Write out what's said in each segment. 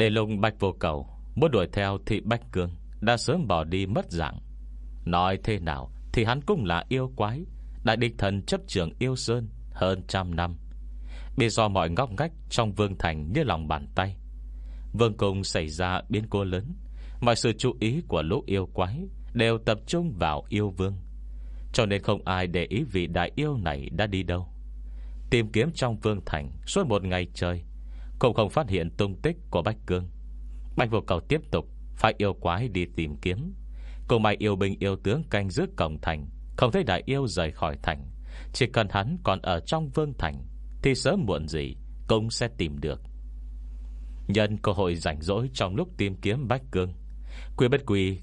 Để lùng bạch vô cầu, Muốn đuổi theo thì bạch cương Đã sớm bỏ đi mất dạng. Nói thế nào thì hắn cũng là yêu quái, Đại địch thần chấp trường yêu sơn Hơn trăm năm. Bị do mọi ngóc ngách trong vương thành Như lòng bàn tay. Vương cung xảy ra biến cố lớn, Mọi sự chú ý của lũ yêu quái Đều tập trung vào yêu vương. Cho nên không ai để ý vị đại yêu này đã đi đâu. Tìm kiếm trong vương thành Suốt một ngày trời cũng không phát hiện tung tích của Bách Cương. Bạch vô cầu tiếp tục, Phải yêu quái đi tìm kiếm. Cùng mày yêu binh yêu tướng canh giữ cổng thành, Không thấy đại yêu rời khỏi thành. Chỉ cần hắn còn ở trong vương thành, Thì sớm muộn gì Cũng sẽ tìm được. Nhân cơ hội rảnh rỗi Trong lúc tìm kiếm Bách Cương, Quy bất quy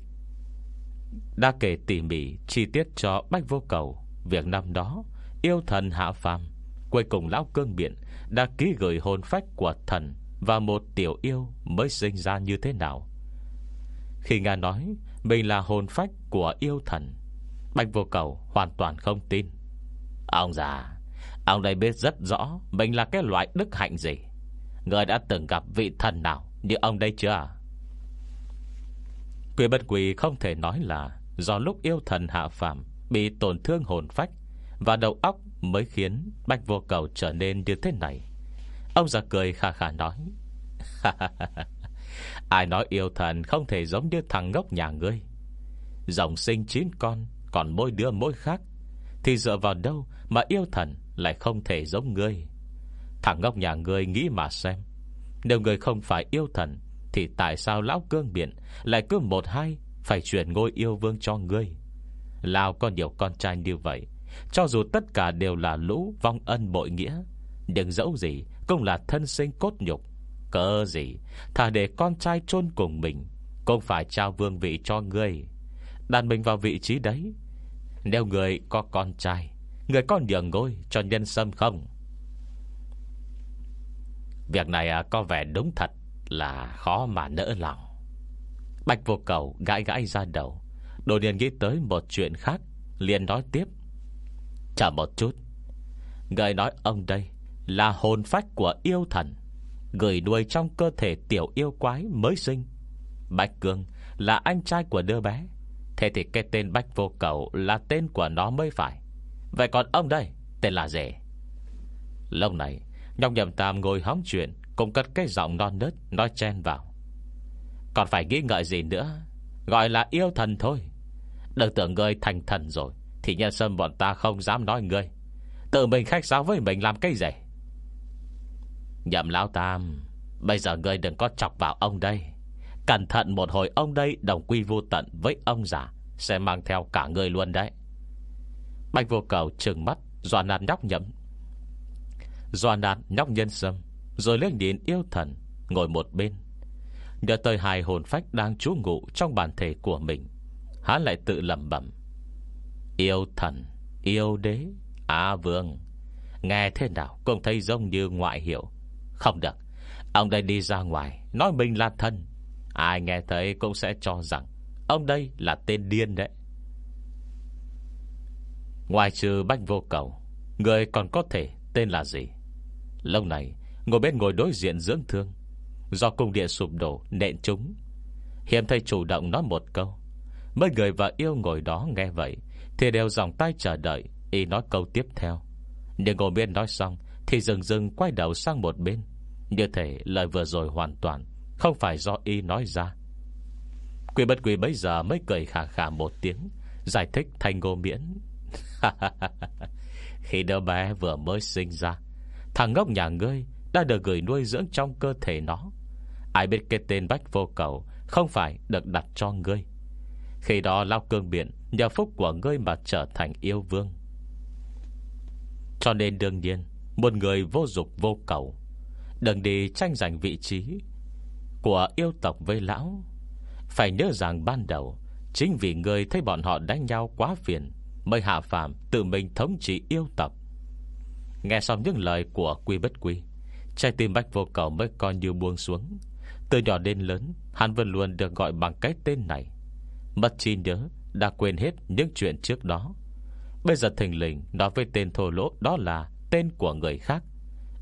Đã kể tỉ mỉ chi tiết cho Bách Vô Cầu Việc năm đó Yêu thần hạ phàm. Cuối cùng Lão Cương Biện Đã ký gửi hồn phách của thần Và một tiểu yêu mới sinh ra như thế nào. Khi Nga nói Mình là hồn phách của yêu thần, Bạch vô cầu hoàn toàn không tin. Ông già, Ông đây biết rất rõ Mình là cái loại đức hạnh gì. Người đã từng gặp vị thần nào Như ông đây chưa? Quỷ bất quỷ không thể nói là Do lúc yêu thần hạ phàm Bị tổn thương hồn phách Và đầu óc mới khiến Bạch vô cầu trở nên như thế này. Ông già cười khà khà nói Ai nói yêu thần không thể giống như thằng ngốc nhà ngươi. Dòng sinh chín con, Còn mỗi đứa mỗi khác. Thì dựa vào đâu mà yêu thần Lại không thể giống ngươi? Thằng ngốc nhà ngươi nghĩ mà xem. Nếu ngươi không phải yêu thần, Thì tại sao lão cương biện Lại cứ một hai Phải chuyển ngôi yêu vương cho ngươi? Lào có nhiều con trai như vậy cho dù tất cả đều là lũ, Vong ân bội nghĩa, Nhưng dẫu gì cũng là thân sinh cốt nhục. Cỡ gì Thà để con trai chôn cùng mình, Cũng phải trao vương vị cho ngươi. Đàn mình vào vị trí đấy. Nếu người có con trai Người có nhường ngôi cho nhân sâm không? Việc này à, có vẻ đúng thật Là khó mà nỡ lòng. Bạch vô cầu gãi gãi ra đầu, Đột nhiên nghĩ tới một chuyện khác, liền nói tiếp. Chờ một chút. Người nói ông đây Là hồn phách của yêu thần Gửi đuôi trong cơ thể tiểu yêu quái mới sinh. Bạch Cương là anh trai của đứa bé, Thế thì cái tên Bách Vô Cầu Là tên của nó mới phải. Vậy còn ông đây, Tên là gì? Lâu này Nhọc nhầm tam ngồi hóng chuyện, Cùng cất cái giọng non nớt, Nói chen vào. Còn phải nghĩ ngợi gì nữa, Gọi là yêu thần thôi. Đừng tưởng ngươi thành thần rồi. Thì nhân sâm bọn ta không dám nói ngươi. Tự mình khách sáo với mình làm cái gì? Nhậm lão tam, Bây giờ ngươi đừng có chọc vào ông đây. Cẩn thận một hồi, ông đây Đồng quy vô tận với ông già, Sẽ mang theo cả ngươi luôn đấy. Bạch vô cầu trừng mắt, Dọa nạt nhóc nhậm. Dọa nạt nhóc nhân sâm Rồi lên đến yêu thần, Ngồi một bên. Nhớ tới hai hồn phách đang trú ngụ Trong bản thể của mình Hắn lại tự lầm bẩm. Yêu thần, yêu đế Á vương. Nghe thế nào cũng thấy giống như ngoại hiệu. Không được Ông đây đi ra ngoài Nói mình là thân Ai nghe thấy cũng sẽ cho rằng Ông đây là tên điên đấy. Ngoài trừ bách vô cầu Người còn có thể tên là gì? Lâu này Ngồi bên ngồi đối diện dưỡng thương Do cung điện sụp đổ nện chúng. Hiểm thầy chủ động nói một câu. Mấy người và yêu ngồi đó nghe vậy thì đều dòng tay chờ đợi, Y nói câu tiếp theo. Nhưng Ngô bên nói xong, Thì dừng dừng quay đầu sang một bên. Như thể lời vừa rồi hoàn toàn, Không phải do Y nói ra. Quỷ bất quỷ bây giờ mới cười khả khả một tiếng, Giải thích thành ngô miễn. Khi đứa bé vừa mới sinh ra, Thằng ngốc nhà ngươi Đã được gửi nuôi dưỡng trong cơ thể nó. Ai biết cái tên Bách Vô Cầu Không phải được đặt cho ngươi. Khi đó Lao Cương Biển Nhờ phúc của ngươi mà trở thành yêu vương. Cho nên đương nhiên, Một người vô dục vô cầu, Đừng đi tranh giành vị trí Của yêu tộc với lão. Phải nhớ rằng ban đầu, Chính vì người thấy bọn họ đánh nhau quá phiền, Mới hạ phàm tự mình thống trị yêu tộc. Nghe xong những lời của quy bất quy, Trái tim bách vô cầu mới coi như buông xuống. Từ nhỏ đến lớn, Hắn vẫn luôn được gọi bằng cái tên này. Mất chi nhớ, Đã quên hết những chuyện trước đó. Bây giờ thình lình nói với tên thô lỗ Đó là tên của người khác.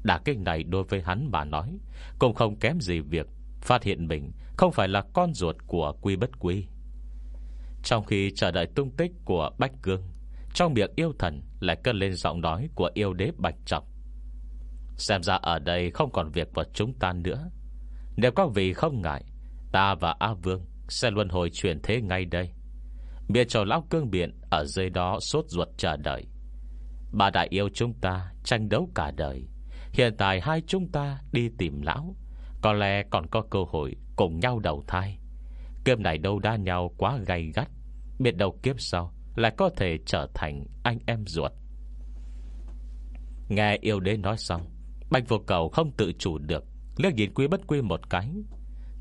Đả kích này đối với hắn mà nói, Cũng không kém gì việc Phát hiện mình Không phải là con ruột của quy bất quy. Trong khi chờ đợi tung tích của Bách Cương, Trong miệng yêu thần Lại cất lên giọng nói của yêu đế Bạch Trọng. Xem ra ở đây không còn việc của chúng ta nữa. Nếu các vị không ngại, Ta và A Vương sẽ luân hồi chuyển thế ngay đây. Bia trò lão cương biện Ở dưới đó sốt ruột chờ đợi. Bà đại yêu chúng ta tranh đấu cả đời. Hiện tại hai chúng ta đi tìm lão. Có lẽ còn có cơ hội Cùng nhau đầu thai. Kiếp này đâu đa nhau quá gay gắt. Biết đầu kiếp sau Lại có thể trở thành anh em ruột. Nghe yêu đế nói xong Bạch vô cầu không tự chủ được, Liếc nhìn quý bất quy một cái.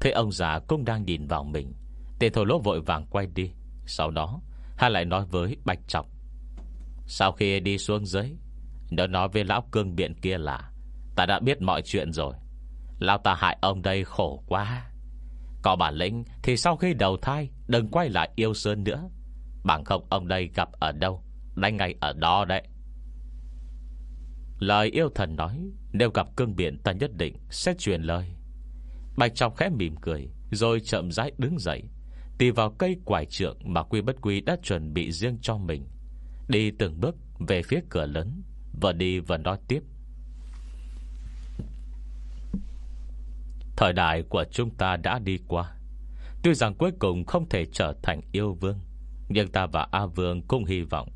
Thế ông già cũng đang nhìn vào mình Tên thổ lỗ vội vàng quay đi. Sau đó Hai lại nói với Bạch Trọng, Sau khi đi xuống dưới, Nó nói với lão cương biện kia là, Ta đã biết mọi chuyện rồi. Lão ta hại ông đây khổ quá. Có bản lĩnh Thì sau khi đầu thai, Đừng quay lại yêu Sơn nữa. Bằng không ông đây gặp ở đâu, Đánh ngay ở đó đấy. Lời yêu thần nói, Nếu gặp cương biện ta nhất định Sẽ truyền lời. Bạch Trọng khẽ mỉm cười, Rồi chậm rãi đứng dậy, Tì vào cây quải trượng Mà Quy Bất Quy đã chuẩn bị riêng cho mình. Đi từng bước về phía cửa lớn, Vừa đi vừa nói tiếp. Thời đại của chúng ta đã đi qua. Tuy rằng cuối cùng không thể trở thành yêu vương, Nhưng ta và A Vương cũng hy vọng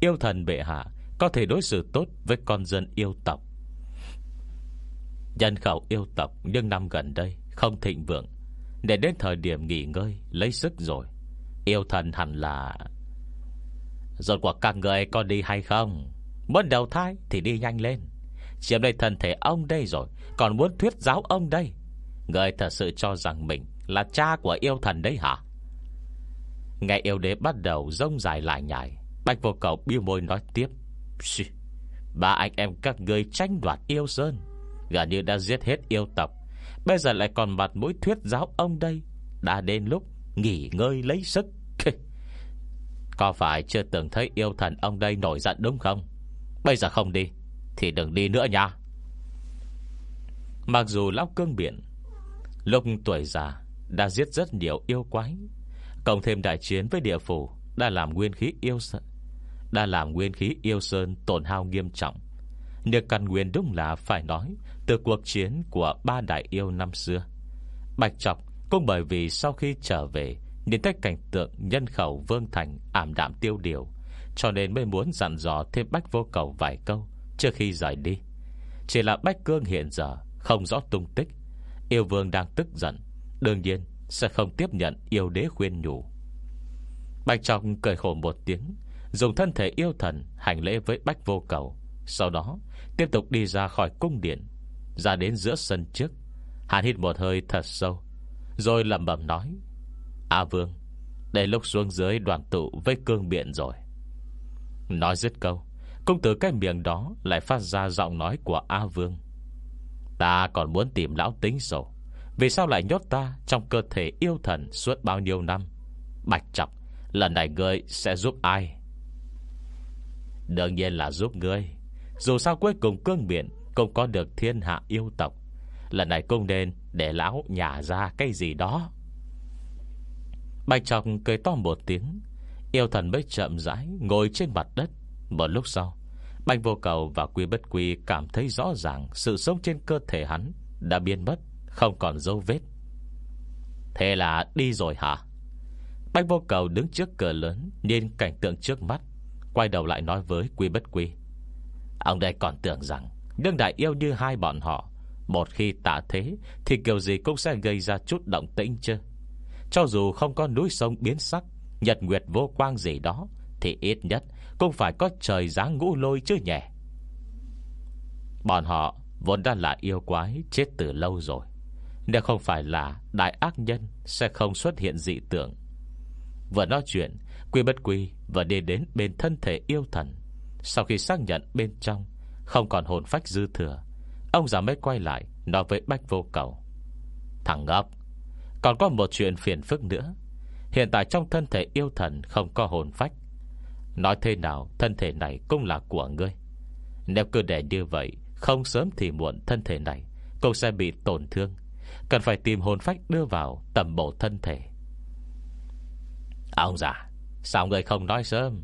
Yêu thần bệ hạ Có thể đối xử tốt với con dân yêu tộc. Nhân khẩu yêu tộc Nhưng năm gần đây không thịnh vượng. Để đến thời điểm nghỉ ngơi, Lấy sức rồi. Yêu thần hẳn là Rồi của các người có đi hay không? Muốn đầu thai thì đi nhanh lên. Chiếm đây thân thể ông đây rồi, Còn muốn thuyết giáo ông đây. Người thật sự cho rằng mình Là cha của yêu thần đấy hả? Nghe yêu đế bắt đầu Rông dài lại nhảy Bạch vô cầu biêu môi nói tiếp. Ba anh em các người tranh đoạt yêu sơn. Gần như đã giết hết yêu tộc. Bây giờ lại còn mặt mũi thuyết giáo ông đây. Đã đến lúc nghỉ ngơi lấy sức. Có phải chưa từng thấy yêu thần ông đây nổi giận đúng không? Bây giờ không đi, Thì đừng đi nữa nha. Mặc dù lão cương biển Lúc tuổi già Đã giết rất nhiều yêu quái, Cộng thêm đại chiến với địa phủ Đã làm nguyên khí yêu sơn Đã làm nguyên khí yêu sơn tổn hao nghiêm trọng. Nếu căn nguyên đúng là phải nói Từ cuộc chiến của ba đại yêu năm xưa. Bạch Trọc Cũng bởi vì sau khi trở về, Nhìn thấy cảnh tượng nhân khẩu vương thành Ảm đạm tiêu điều, Cho nên mới muốn dặn dò thêm Bách vô cầu vài câu Trước khi rời đi. Chỉ là Bách Cương hiện giờ Không rõ tung tích. Yêu vương đang tức giận, Đương nhiên sẽ không tiếp nhận yêu đế khuyên nhủ. Bạch Trọng cười khổ một tiếng, Dùng thân thể yêu thần Hành lễ với Bách vô cầu. Sau đó, tiếp tục đi ra khỏi cung điện, Ra đến giữa sân trước. Hàn hít một hơi thật sâu, Rồi lầm bẩm nói, A Vương, Để lúc xuống dưới đoàn tụ với cương biện rồi. Nói dứt câu, công tử cái miệng đó Lại phát ra giọng nói của A Vương, Ta còn muốn tìm lão tính sổ Vì sao lại nhốt ta Trong cơ thể yêu thần suốt bao nhiêu năm? Bạch chọc Lần này ngươi sẽ giúp ai? Đương nhiên là giúp ngươi dù sao cuối cùng cương biển Cũng có được thiên hạ yêu tộc. Lần này cũng nên để lão nhả ra cái gì đó. Bạch trọng cười to một tiếng. Yêu thần mới chậm rãi Ngồi trên mặt đất. Một lúc sau, Bạch vô cầu và quy bất quy Cảm thấy rõ ràng Sự sống trên cơ thể hắn Đã biến mất, Không còn dấu vết. Thế là đi rồi hả? Bạch vô cầu đứng trước cửa lớn, Nhìn cảnh tượng trước mắt, Quay đầu lại nói với quy bất quy. Ông đây còn tưởng rằng Đương đại yêu như hai bọn họ, Một khi tạ thế Thì kiểu gì cũng sẽ gây ra chút động tĩnh chứ. Cho dù không có núi sông biến sắc, Nhật nguyệt vô quang gì đó, Thì ít nhất cũng phải có trời dáng ngũ lôi chứ nhỉ. Bọn họ Vốn đã là yêu quái, Chết từ lâu rồi. Nếu không phải là đại ác nhân, Sẽ không xuất hiện dị tượng. Vừa nói chuyện, Quy bất quy và đi đến bên thân thể yêu thần. Sau khi xác nhận bên trong, Không còn hồn phách dư thừa, Ông già mới quay lại Nói với Bách vô cầu. Thằng ngốc, Còn có một chuyện phiền phức nữa. Hiện tại trong thân thể yêu thần Không có hồn phách. Nói thế nào, thân thể này cũng là của ngươi. Nếu cứ để như vậy, Không sớm thì muộn thân thể này Cũng sẽ bị tổn thương. Cần phải tìm hồn phách đưa vào Tầm bộ thân thể. Ông già, Sao người không nói sớm?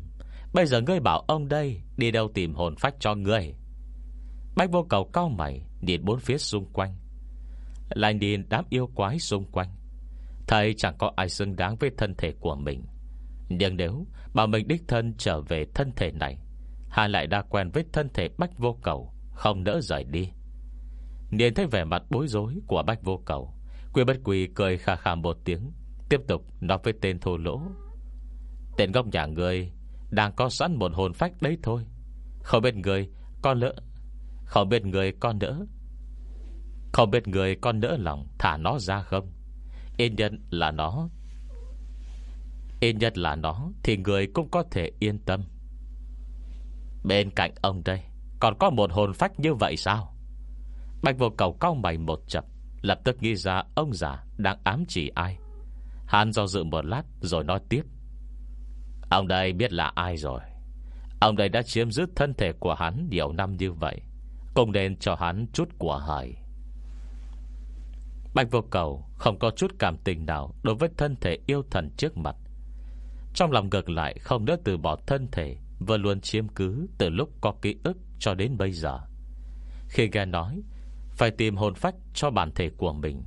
Bây giờ ngươi bảo ông đây, Đi đâu tìm hồn phách cho ngươi? Bách vô cầu cao mày, Nhìn bốn phía xung quanh. Lại nhìn đám yêu quái xung quanh. Thầy chẳng có ai xứng đáng với thân thể của mình. Nhưng nếu Bảo mình đích thân trở về thân thể này, Hà lại đã quen với thân thể bách vô cầu, Không nỡ rời đi. Nhìn thấy vẻ mặt bối rối của bách vô cầu, Quy bất quỳ cười khà khà một tiếng, Tiếp tục nói với tên thô lỗ. Tên gốc nhà người đang có sẵn một hồn phách đấy thôi. Không biết người con lỡ Không biết người con đỡ Không biết người con đỡ lòng Thả nó ra không? Yên nhân là nó Yên nhân là nó Thì người cũng có thể yên tâm. Bên cạnh ông đây, Còn có một hồn phách như vậy sao? Bạch vô cầu cao mày một chập, Lập tức nghĩ ra ông già Đang ám chỉ ai. Hàn do dự một lát rồi nói tiếp. Ông đây biết là ai rồi? Ông đây đã chiếm giữ thân thể của hắn Nhiều năm như vậy, Cũng nên cho hắn chút của hời. Bạch vô cầu Không có chút cảm tình nào Đối với thân thể yêu thần trước mặt. Trong lòng ngược lại không đỡ từ bỏ thân thể, Vừa luôn chiếm cứ Từ lúc có ký ức cho đến bây giờ. Khi nghe nói, Phải tìm hồn phách cho bản thể của mình,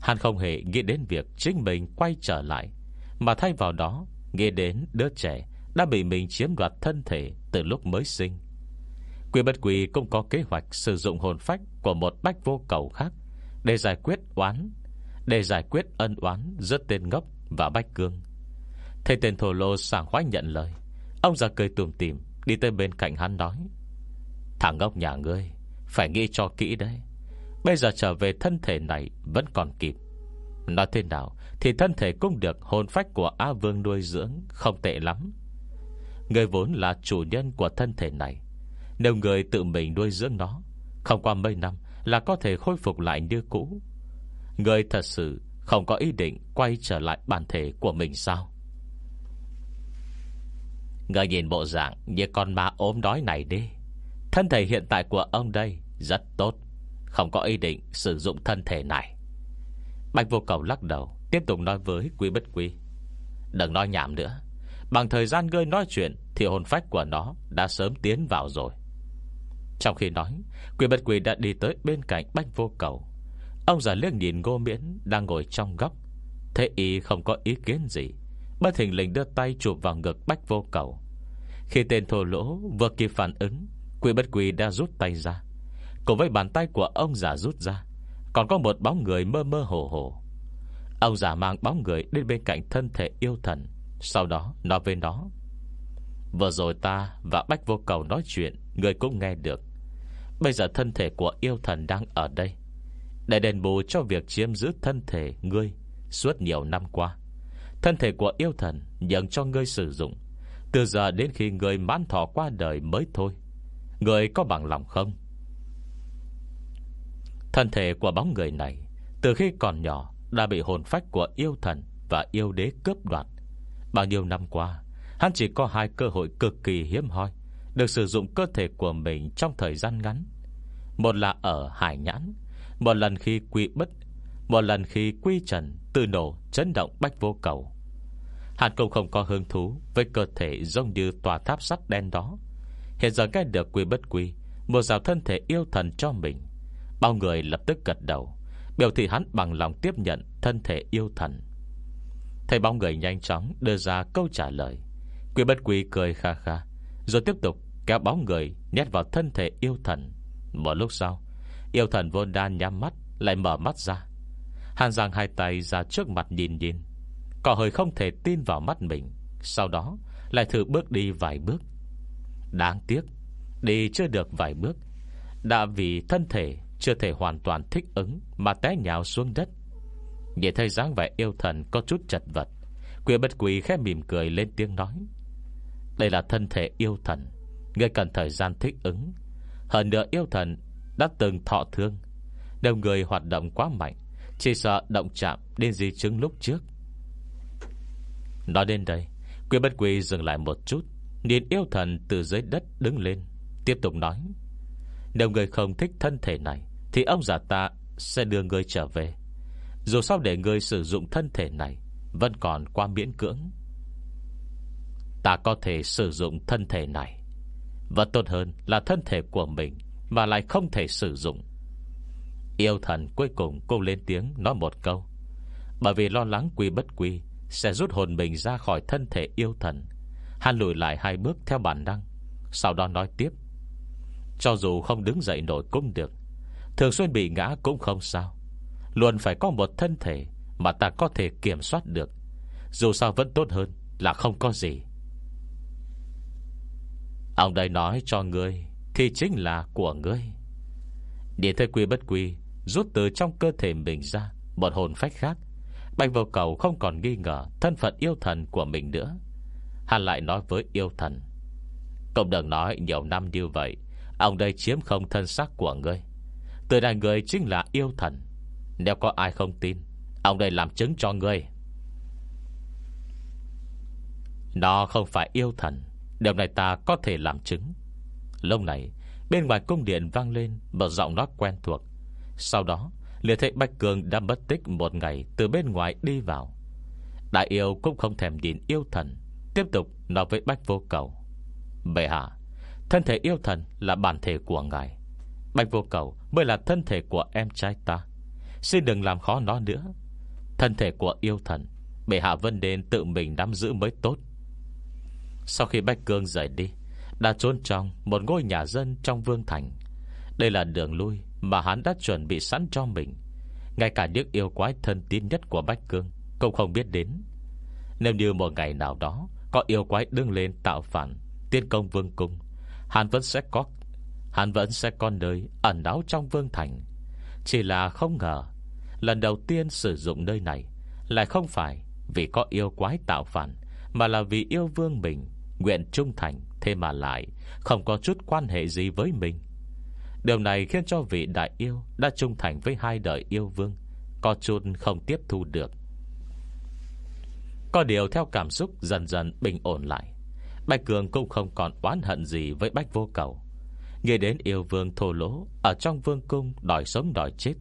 Hắn không hề nghĩ đến việc Chính mình quay trở lại, Mà thay vào đó nghe đến đứa trẻ Đã bị mình chiếm đoạt thân thể Từ lúc mới sinh. Quỷ bất quỷ cũng có kế hoạch Sử dụng hồn phách của một bách vô cầu khác Để giải quyết oán, Để giải quyết ân oán Giữa tên ngốc và bách cương. Thầy tên thổ lô sảng khoái nhận lời, Ông già cười tùm tìm, Đi tới bên cạnh hắn nói, Thằng ngốc nhà ngươi, Phải nghĩ cho kỹ đấy. Bây giờ trở về thân thể này Vẫn còn kịp. Nói thế nào Thì thân thể cũng được hồn phách của A Vương nuôi dưỡng, Không tệ lắm. Người vốn là chủ nhân của thân thể này. Nếu người tự mình nuôi dưỡng nó, Không qua mấy năm Là có thể khôi phục lại như cũ. Người thật sự không có ý định Quay trở lại bản thể của mình sao? Người nhìn bộ dạng Như con ma ốm đói này đi. Thân thể hiện tại của ông đây Rất tốt. Không có ý định sử dụng thân thể này. Bạch vô cầu lắc đầu, Tiếp tục nói với quý bất quý Đừng nói nhảm nữa. Bằng thời gian ngươi nói chuyện Thì hồn phách của nó đã sớm tiến vào rồi. Trong khi nói Quý bất quý đã đi tới bên cạnh bạch vô cầu. Ông già liếc nhìn ngô miễn Đang ngồi trong góc. Thế y không có ý kiến gì. Bất thình lình đưa tay chụp vào ngực bách vô cầu. Khi tên thô lỗ vừa kịp phản ứng Quỷ bất quỷ đã rút tay ra. Cùng với bàn tay của ông già rút ra còn có một bóng người mơ mơ hồ hồ. Ông già mang bóng người Đến bên cạnh thân thể yêu thần, Sau đó nói với nó. Vừa rồi ta và Bách Vô Cầu nói chuyện, Người cũng nghe được. Bây giờ thân thể của yêu thần đang ở đây. Để đền bù cho việc chiếm giữ thân thể ngươi Suốt nhiều năm qua, Thân thể của yêu thần nhận cho ngươi sử dụng. Từ giờ đến khi ngươi mãn thọ qua đời mới thôi, Ngươi có bằng lòng không? Thân thể của bóng người này, Từ khi còn nhỏ, Đã bị hồn phách của yêu thần Và yêu đế cướp đoạt. Bao nhiêu năm qua, Hắn chỉ có hai cơ hội cực kỳ hiếm hoi, Được sử dụng cơ thể của mình Trong thời gian ngắn. Một là ở Hải Nhãn, Một lần khi quy bất, Một lần khi quy trần, Từ nổ, chấn động bách vô cầu. Hắn cũng không có hứng thú Với cơ thể giống như tòa tháp sắt đen đó. Hiện giờ nghe được quy bất quy, Một rào thân thể yêu thần cho mình Bao người lập tức gật đầu. Biểu thị hắn bằng lòng tiếp nhận Thân thể yêu thần. Thầy bao người nhanh chóng đưa ra câu trả lời Quy bất quy cười kha kha, Rồi tiếp tục kéo bóng người Nhét vào thân thể yêu thần. Một lúc sau, Yêu thần vô đan nhắm mắt, Lại mở mắt ra. Hàn giang hai tay ra trước mặt nhìn nhìn. Có hơi không thể tin vào mắt mình, Sau đó lại thử bước đi vài bước. Đáng tiếc, Đi chưa được vài bước, Đã vì thân thể chưa thể hoàn toàn thích ứng Mà té nhào xuống đất. Nhìn thấy dáng vẻ yêu thần có chút chật vật, Quỷ bất quỷ khẽ mỉm cười lên tiếng nói, Đây là thân thể yêu thần, Ngươi cần thời gian thích ứng. Hơn nữa yêu thần Đã từng thọ thương Đồng người hoạt động quá mạnh, Chỉ sợ động chạm đến di chứng lúc trước. Nói đến đây, Quỷ bất quỷ dừng lại một chút, Nhìn yêu thần từ dưới đất đứng lên, Tiếp tục nói nếu người không thích thân thể này, Thì ông già ta sẽ đưa người trở về. Dù sao để người sử dụng thân thể này, Vẫn còn quá miễn cưỡng. Ta có thể sử dụng thân thể này. Và tốt hơn là thân thể của mình Mà lại không thể sử dụng. Yêu thần cuối cùng cô lên tiếng Nói một câu. Bởi vì lo lắng quy bất quy Sẽ rút hồn mình ra khỏi thân thể yêu thần. Hắn lùi lại hai bước theo bản năng, Sau đó nói tiếp. Cho dù không đứng dậy nổi cũng được. Thường xuyên bị ngã cũng không sao. Luôn phải có một thân thể Mà ta có thể kiểm soát được. Dù sao vẫn tốt hơn là không có gì. Ông đây nói cho ngươi, Thì chính là của ngươi. Điện thế quy bất quy, Rút từ trong cơ thể mình ra, Một hồn phách khác. Bạch vô cầu không còn nghi ngờ Thân phận yêu thần của mình nữa. Hắn lại nói với yêu thần Cộng đừng nói nhiều năm như vậy Ông đây chiếm không thân xác của ngươi. Từ này người chính là yêu thần. Nếu có ai không tin, Ông đây làm chứng cho ngươi. Nó không phải yêu thần. Điều này ta có thể làm chứng. Lúc này, Bên ngoài cung điện vang lên Một giọng nói quen thuộc. Sau đó, Liệt thấy Bạch Cường đã mất tích một ngày Từ bên ngoài đi vào. Đại yêu cũng không thèm nhìn yêu thần. Tiếp tục nói với Bạch Vô Cầu. Bệ hạ Thân thể yêu thần là bản thể của ngài. Bạch Vô Cầu mới là thân thể của em trai ta. Xin đừng làm khó nó nữa. Thân thể của yêu thần Bệ hạ vân đền tự mình nắm giữ mới tốt. Sau khi Bạch Cương rời đi, Đã trốn trong một ngôi nhà dân trong Vương Thành. Đây là đường lui Mà hắn đã chuẩn bị sẵn cho mình. Ngay cả những yêu quái thân tín nhất của Bách Cương Cũng không biết đến. Nếu như một ngày nào đó Có yêu quái đứng lên tạo phản Tiên công vương cung Hắn vẫn sẽ có, Hắn vẫn sẽ có nơi ẩn đáo trong vương thành. Chỉ là không ngờ, Lần đầu tiên sử dụng nơi này Lại không phải vì có yêu quái tạo phản, Mà là vì yêu vương mình, Nguyện trung thành, Thế mà lại không có chút quan hệ gì với mình. Điều này khiến cho vị đại yêu Đã trung thành với hai đời yêu vương, Có chút không tiếp thu được. Có điều theo cảm xúc dần dần bình ổn lại Bạch Cường cũng không còn oán hận gì với Bách Vô Cầu. Nghe đến yêu vương thô lỗ, Ở trong vương cung đòi sống đòi chết,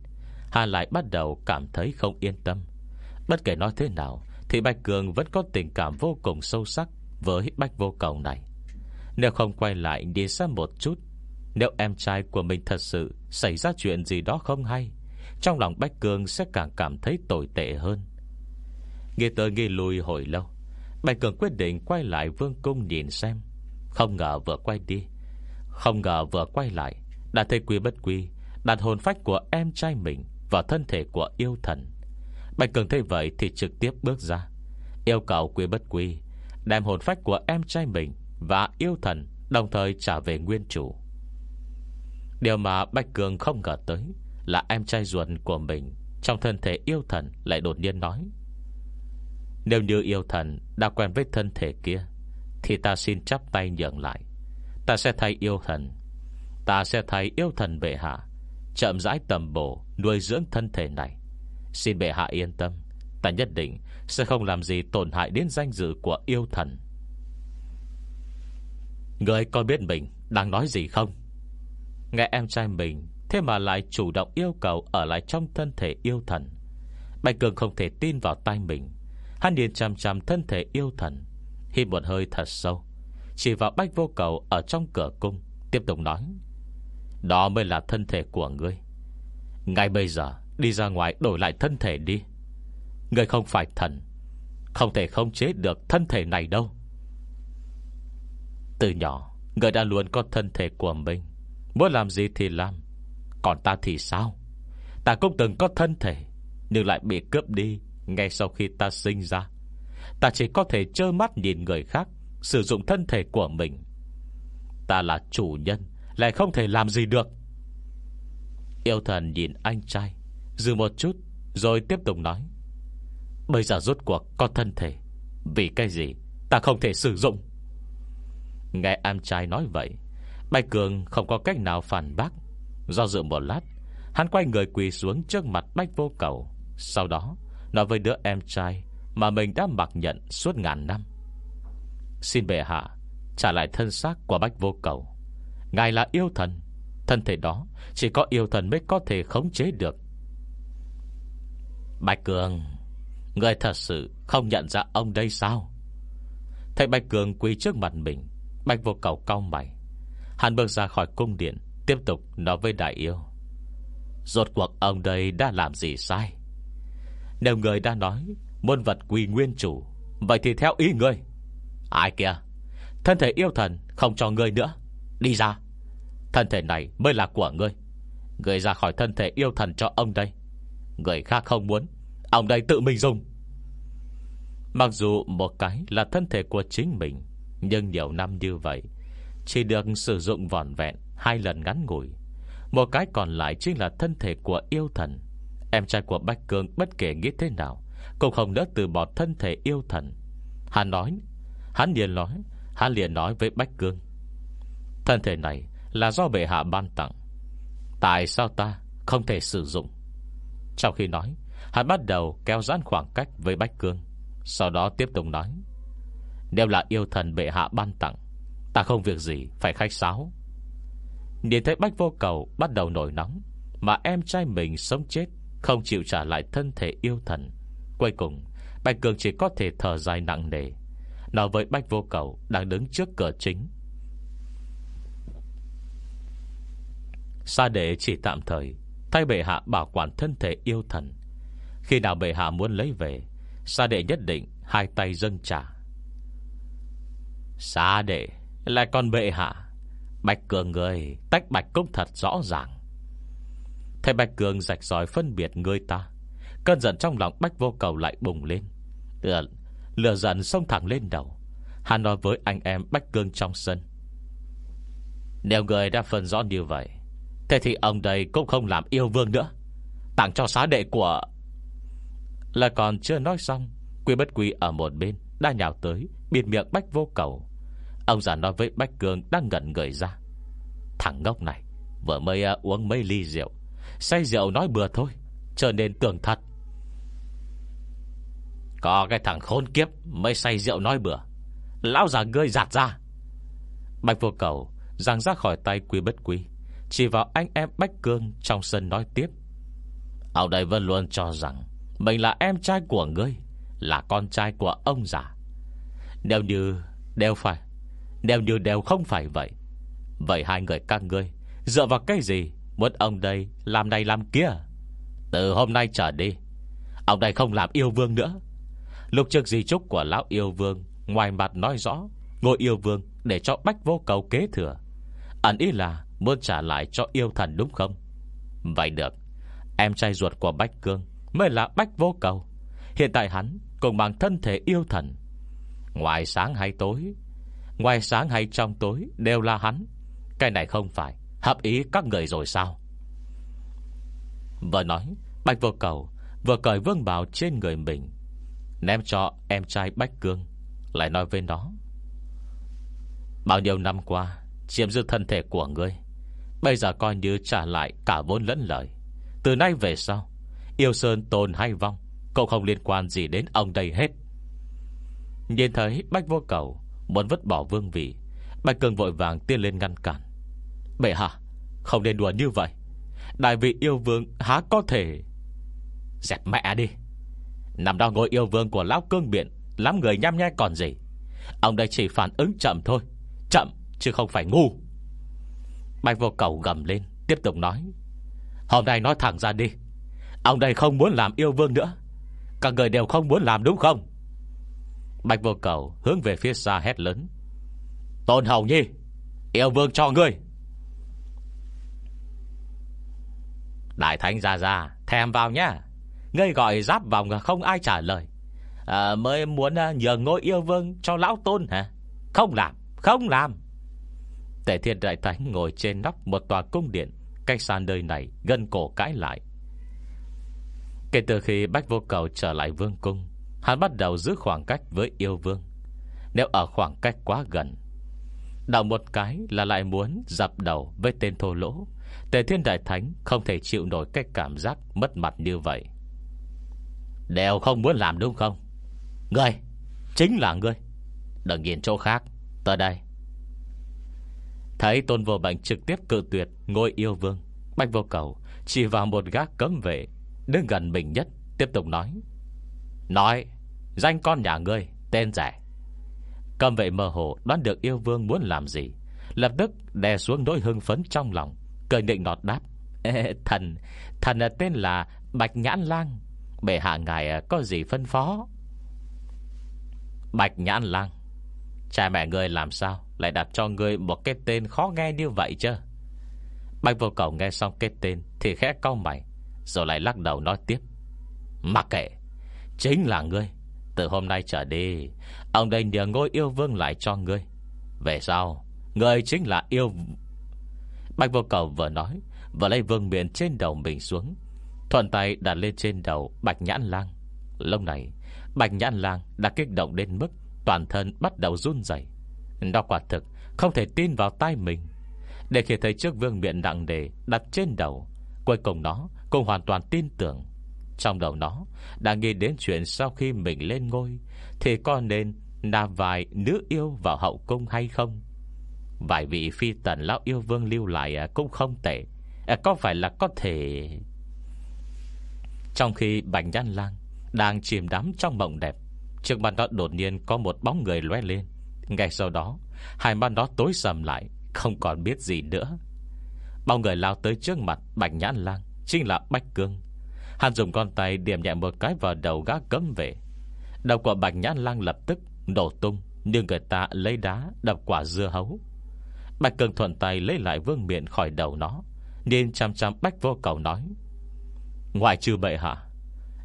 Hà lại bắt đầu cảm thấy không yên tâm. Bất kể nói thế nào, Thì Bạch Cường vẫn có tình cảm vô cùng sâu sắc Với Bách Vô Cầu này. Nếu không quay lại đi xa một chút, Nếu em trai của mình thật sự Xảy ra chuyện gì đó không hay, Trong lòng Bách Cường sẽ càng cảm thấy tồi tệ hơn. Nghe tới nghe lùi hồi lâu Bạch Cường quyết định quay lại vương cung nhìn xem. Không ngờ vừa quay đi, Không ngờ vừa quay lại, Đã thấy quy bất quy, Đặt hồn phách của em trai mình Vào thân thể của yêu thần. Bạch Cường thấy vậy thì trực tiếp bước ra, Yêu cầu quy bất quy Đem hồn phách của em trai mình Và yêu thần Đồng thời trả về nguyên chủ. Điều mà Bạch Cường không ngờ tới Là em trai ruột của mình Trong thân thể yêu thần lại đột nhiên nói nếu như yêu thần đã quen với thân thể kia, Thì ta xin chắp tay nhận lại. Ta sẽ thay yêu thần. Ta sẽ thay yêu thần bệ hạ, Chậm rãi tầm bổ, Nuôi dưỡng thân thể này. Xin bệ hạ yên tâm, Ta nhất định sẽ không làm gì tổn hại đến danh dự của yêu thần. Người có biết mình đang nói gì không? Nghe em trai mình, Thế mà lại chủ động yêu cầu Ở lại trong thân thể yêu thần. Bạch Cường không thể tin vào tay mình. Hắn nhìn chằm chằm thân thể yêu thần, Hít một hơi thật sâu, Chỉ vào bách vô cầu ở trong cửa cung, Tiếp tục nói, Đó mới là thân thể của ngươi. Ngay bây giờ, Đi ra ngoài đổi lại thân thể đi. Ngươi không phải thần, Không thể không chế được thân thể này đâu. Từ nhỏ, Ngươi đã luôn có thân thể của mình. Muốn làm gì thì làm, Còn ta thì sao? Ta cũng từng có thân thể, Nhưng lại bị cướp đi ngay sau khi ta sinh ra, Ta chỉ có thể trơ mắt nhìn người khác, Sử dụng thân thể của mình. Ta là chủ nhân, Lại không thể làm gì được. Yêu thần nhìn anh trai Dừ một chút, Rồi tiếp tục nói. Bây giờ rốt cuộc có thân thể, Vì cái gì ta không thể sử dụng? Nghe anh trai nói vậy, Bạch Cường không có cách nào phản bác. Do dự một lát, Hắn quay người quỳ xuống trước mặt Bách Vô Cầu. Sau đó Nói với đứa em trai Mà mình đã mặc nhận suốt ngàn năm. Xin bệ hạ, Trả lại thân xác của Bách Vô Cầu. Ngài là yêu thần, Thân thể đó chỉ có yêu thần mới có thể khống chế được. Bạch Cường, Người thật sự không nhận ra ông đây sao? Thấy Bạch Cường quỳ trước mặt mình Bạch vô cầu cao mày. Hắn bước ra khỏi cung điện, Tiếp tục nói với đại yêu. Rốt cuộc ông đây đã làm gì sai? Nếu người đã nói môn vật quỳ nguyên chủ. Vậy thì theo ý người Ai kìa Thân thể yêu thần không cho ngươi nữa. Đi ra. Thân thể này mới là của ngươi. Người ra khỏi thân thể yêu thần cho ông đây. Người khác không muốn, Ông đây tự mình dùng. Mặc dù một cái là thân thể của chính mình, Nhưng nhiều năm như vậy, Chỉ được sử dụng vòn vẹn Hai lần ngắn ngủi. Một cái còn lại chính là thân thể của yêu thần. Em trai của Bách Cương Bất kể nghĩ thế nào, Cũng không nỡ từ bỏ thân thể yêu thần. Hắn nói Hắn liền nói Hắn liền nói với Bách Cương, Thân thể này là do bệ hạ ban tặng. Tại sao ta không thể sử dụng? Trong khi nói Hắn bắt đầu kéo giãn khoảng cách với Bách Cương, Sau đó tiếp tục nói, Nếu là yêu thần bệ hạ ban tặng, Ta không việc gì phải khách sáo. Nhìn thấy Bách Vô Cầu Bắt đầu nổi nóng, Mà em trai mình sống chết không chịu trả lại thân thể yêu thần. Cuối cùng, Bạch Cường chỉ có thể thở dài nặng nề. Nói với bạch Vô Cầu Đang đứng trước cửa chính. Sa đệ chỉ tạm thời, Thay bệ hạ bảo quản thân thể yêu thần. Khi nào bệ hạ muốn lấy về, Sa đệ nhất định Hai tay dâng trả. Sa đệ Lại còn bệ hạ. Bạch Cường người, Tách Bạch cũng thật rõ ràng. Thầy Bạch Cường rạch ròi phân biệt người ta. Cơn giận trong lòng Bách vô cầu lại bùng lên. Lửa, lửa giận xông thẳng lên đầu. Hắn nói với anh em Bách Cương trong sân. Nếu người đã phân rõ như vậy Thế thì ông đây cũng không làm yêu vương nữa. Tặng cho xá đệ của Là còn chưa nói xong Quy bất quy ở một bên Đã nhào tới Biệt miệng Bách vô cầu. Ông già nói với Bách Cương đang ngẩn người ra. Thằng ngốc này Vừa mới uh, uống mấy ly rượu Say rượu nói bừa thôi, Trở nên tưởng thật. Có cái thằng khốn kiếp Mới say rượu nói bừa. Lão già ngươi giạt ra. Bạch vô cầu Giang ra khỏi tay quy bất quy, Chỉ vào anh em Bách Cương Trong sân nói tiếp. Ông đây vẫn luôn cho rằng Mình là em trai của ngươi, Là con trai của ông già. Nếu như đều phải, Nếu như đều không phải vậy Vậy hai người các ngươi Dựa vào cái gì Muốn ông đây làm này làm kia. Từ hôm nay trở đi, Ông đây không làm yêu vương nữa. Lục trực di trúc của lão yêu vương, Ngoài mặt nói rõ, Ngôi yêu vương để cho bách vô cầu kế thừa. Ẩn ý là muốn trả lại cho yêu thần đúng không? Vậy được, Em trai ruột của Bách Cương Mới là Bách vô cầu. Hiện tại hắn cùng bằng thân thể yêu thần. Ngoài sáng hay tối, Ngoài sáng hay trong tối Đều là hắn. Cái này không phải. Hợp ý các người rồi sao? Vừa nói, bạch vô cầu Vừa cởi vương bào trên người mình. Ném cho em trai Bách Cương, Lại nói với nó. Bao nhiêu năm qua, Chiếm giữ thân thể của ngươi, Bây giờ coi như trả lại cả vốn lẫn lời. Từ nay về sau, Yêu Sơn tồn hay vong Cậu không liên quan gì đến ông đây hết. Nhìn thấy Bách vô cầu Muốn vứt bỏ vương vị, Bạch Cường vội vàng tiên lên ngăn cản. Bệ hạ, Không nên đùa như vậy. Đại vị yêu vương há có thể Dẹp mẹ đi. Nằm đó ngồi yêu vương của Lão Cương Biện Lắm người nhăm nhai còn gì. Ông đây chỉ phản ứng chậm thôi, Chậm chứ không phải ngu. Bạch vô cầu gầm lên, Tiếp tục nói, Hôm nay nói thẳng ra đi, Ông đây không muốn làm yêu vương nữa. Các người đều không muốn làm đúng không? Bạch vô cầu hướng về phía xa hét lớn, Tôn Hầu Nhi, Yêu vương cho ngươi. Đại Thánh ra ra Thèm vào nhá. Ngươi gọi giáp vòng không ai trả lời. À, Mới muốn ờ, nhờ ngôi yêu vương Cho lão tôn hả? Không làm không làm. Tể thiên đại thánh ngồi trên nóc Một tòa cung điện Cách xa nơi này gần cổ cãi lại. Kể từ khi Bách Vô Cầu trở lại vương cung Hắn bắt đầu giữ khoảng cách với yêu vương. Nếu ở khoảng cách quá gần Đào một cái là lại muốn dập đầu với tên thô lỗ. Tề thiên đại thánh không thể chịu nổi cái cảm giác mất mặt như vậy. Đều không muốn làm đúng không? Ngươi, Chính là ngươi. Đừng nhìn chỗ khác, Tới đây. Thấy tôn vô bệnh trực tiếp cự tuyệt Ngôi yêu vương Bạch vô cầu Chỉ vào một gác cấm vệ, Đứng gần mình nhất, Tiếp tục nói. Nói, Danh con nhà ngươi, Tên rẻ. Cầm vệ mơ hồ đoán được yêu vương muốn làm gì, Lập tức đè xuống nỗi hưng phấn trong lòng. Cười định nọt đáp. Ê, Thần Thần tên là Bạch Nhãn Lang. Bệ hạ ngài à, có gì phân phó? Bạch Nhãn Lang Cha mẹ ngươi làm sao Lại đặt cho ngươi một cái tên khó nghe như vậy chứ? Bạch vô cầu nghe xong cái tên Thì khẽ cau mày Rồi lại lắc đầu nói tiếp. Mặc kệ Chính là ngươi. Từ hôm nay trở đi Ông đây nhờ ngôi yêu vương lại cho ngươi. Về sau Ngươi chính là yêu Bạch vô cầu vừa nói Vừa lấy vương miện trên đầu mình xuống, Thuận tay đặt lên trên đầu Bạch nhãn lang. Lâu này, Bạch nhãn lang đã kích động đến mức Toàn thân bắt đầu run dày Nó quả thực không thể tin vào tai mình. Để khi thấy trước vương miện nặng đề Đặt trên đầu, Cuối cùng nó cũng hoàn toàn tin tưởng. Trong đầu nó Đã nghĩ đến chuyện sau khi mình lên ngôi, Thì có nên Nạp vài nữ yêu vào hậu cung hay không? Vài vị phi tần lão yêu vương lưu lại à, Cũng không tệ. À, có phải là có thể? Trong khi Bạch Nhan Lang Đang chìm đắm trong mộng đẹp, Trước mặt đó đột nhiên có một bóng người lóe lên. Ngay sau đó, Hai mắt đó tối sầm lại, Không còn biết gì nữa. Bóng người lao tới trước mặt Bạch Nhãn Lang, Chính là Bách Cương. Hắn dùng con tay điểm nhẹ một cái vào đầu gã cấm về Đầu của Bạch Nhãn Lang lập tức nổ tung, Nhưng người ta lấy đá đập quả dưa hấu. Bạch Cương thuận tay lấy lại vương miện khỏi đầu nó Nên chăm chăm Bách vô cầu nói Ngoài trừ bệ hạ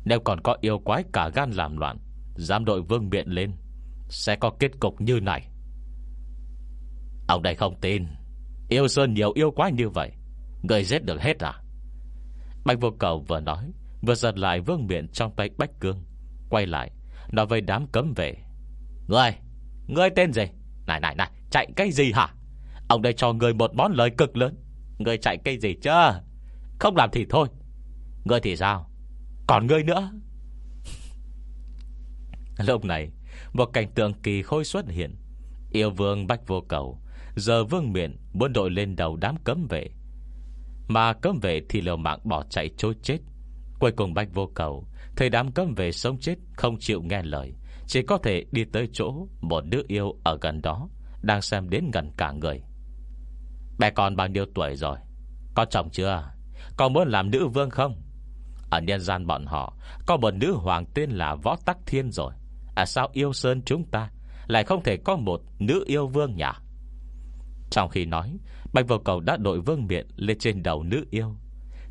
Nếu còn có yêu quái cả gan làm loạn Dám đội vương miện lên Sẽ có kết cục như này. Ông đây không tin Yêu Sơn nhiều yêu quái như vậy Người giết được hết à? Bạch vô cầu vừa nói Vừa giật lại vương miện trong tay Bách Cương Quay lại Nói với đám cấm về người, người tên gì? Này này này Chạy cái gì hả? Ông đây cho người một món lời cực lớn. Người chạy cây gì chứ? Không làm thì thôi. Người thì sao? Còn người nữa. Lúc này, Một cảnh tượng kỳ khôi xuất hiện. Yêu vương bách vô cầu Giờ vương miện muốn đội lên đầu đám cấm vệ. Mà cấm vệ thì liều mạng bỏ chạy trôi chết. Cuối cùng bách vô cầu Thầy đám cấm vệ sống chết, Không chịu nghe lời. Chỉ có thể đi tới chỗ Một đứa yêu ở gần đó, Đang xem đến gần cả người. Bé con bao nhiêu tuổi rồi? Có chồng chưa? Có muốn làm nữ vương không? Ở nhân gian bọn họ, Có một nữ hoàng tên là Võ Tắc Thiên rồi. À sao yêu sơn chúng ta? Lại không thể có một nữ yêu vương nhỉ? Trong khi nói, Bạch vô cầu đã đội vương miện Lên trên đầu nữ yêu.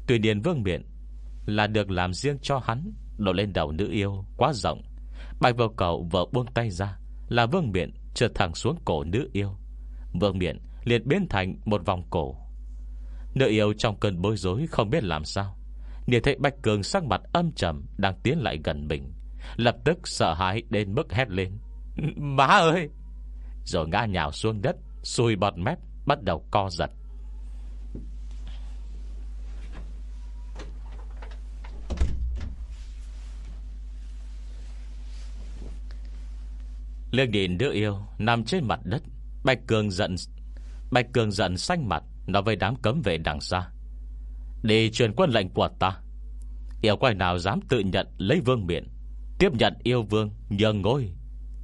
Tuy nhiên vương miện Là được làm riêng cho hắn, Đội lên đầu nữ yêu quá rộng. Bạch vô cầu vợ buông tay ra, Là vương miện trượt thẳng xuống cổ nữ yêu. Vương miện liền biến thành một vòng cổ. Nữ yêu trong cơn bối rối Không biết làm sao Nhìn thấy Bạch Cường sắc mặt âm trầm Đang tiến lại gần mình, Lập tức sợ hãi đến mức hét lên. Má ơi! Rồi ngã nhào xuống đất Xùi bọt mép, bắt đầu co giật. Lương nhìn đứa yêu Nằm trên mặt đất Bạch Cường giận Bạch Cường giận xanh mặt, Nói với đám cấm vệ đằng xa. Đi truyền quân lệnh của ta. Yêu quái nào dám tự nhận lấy vương miện, Tiếp nhận yêu vương, nhường ngôi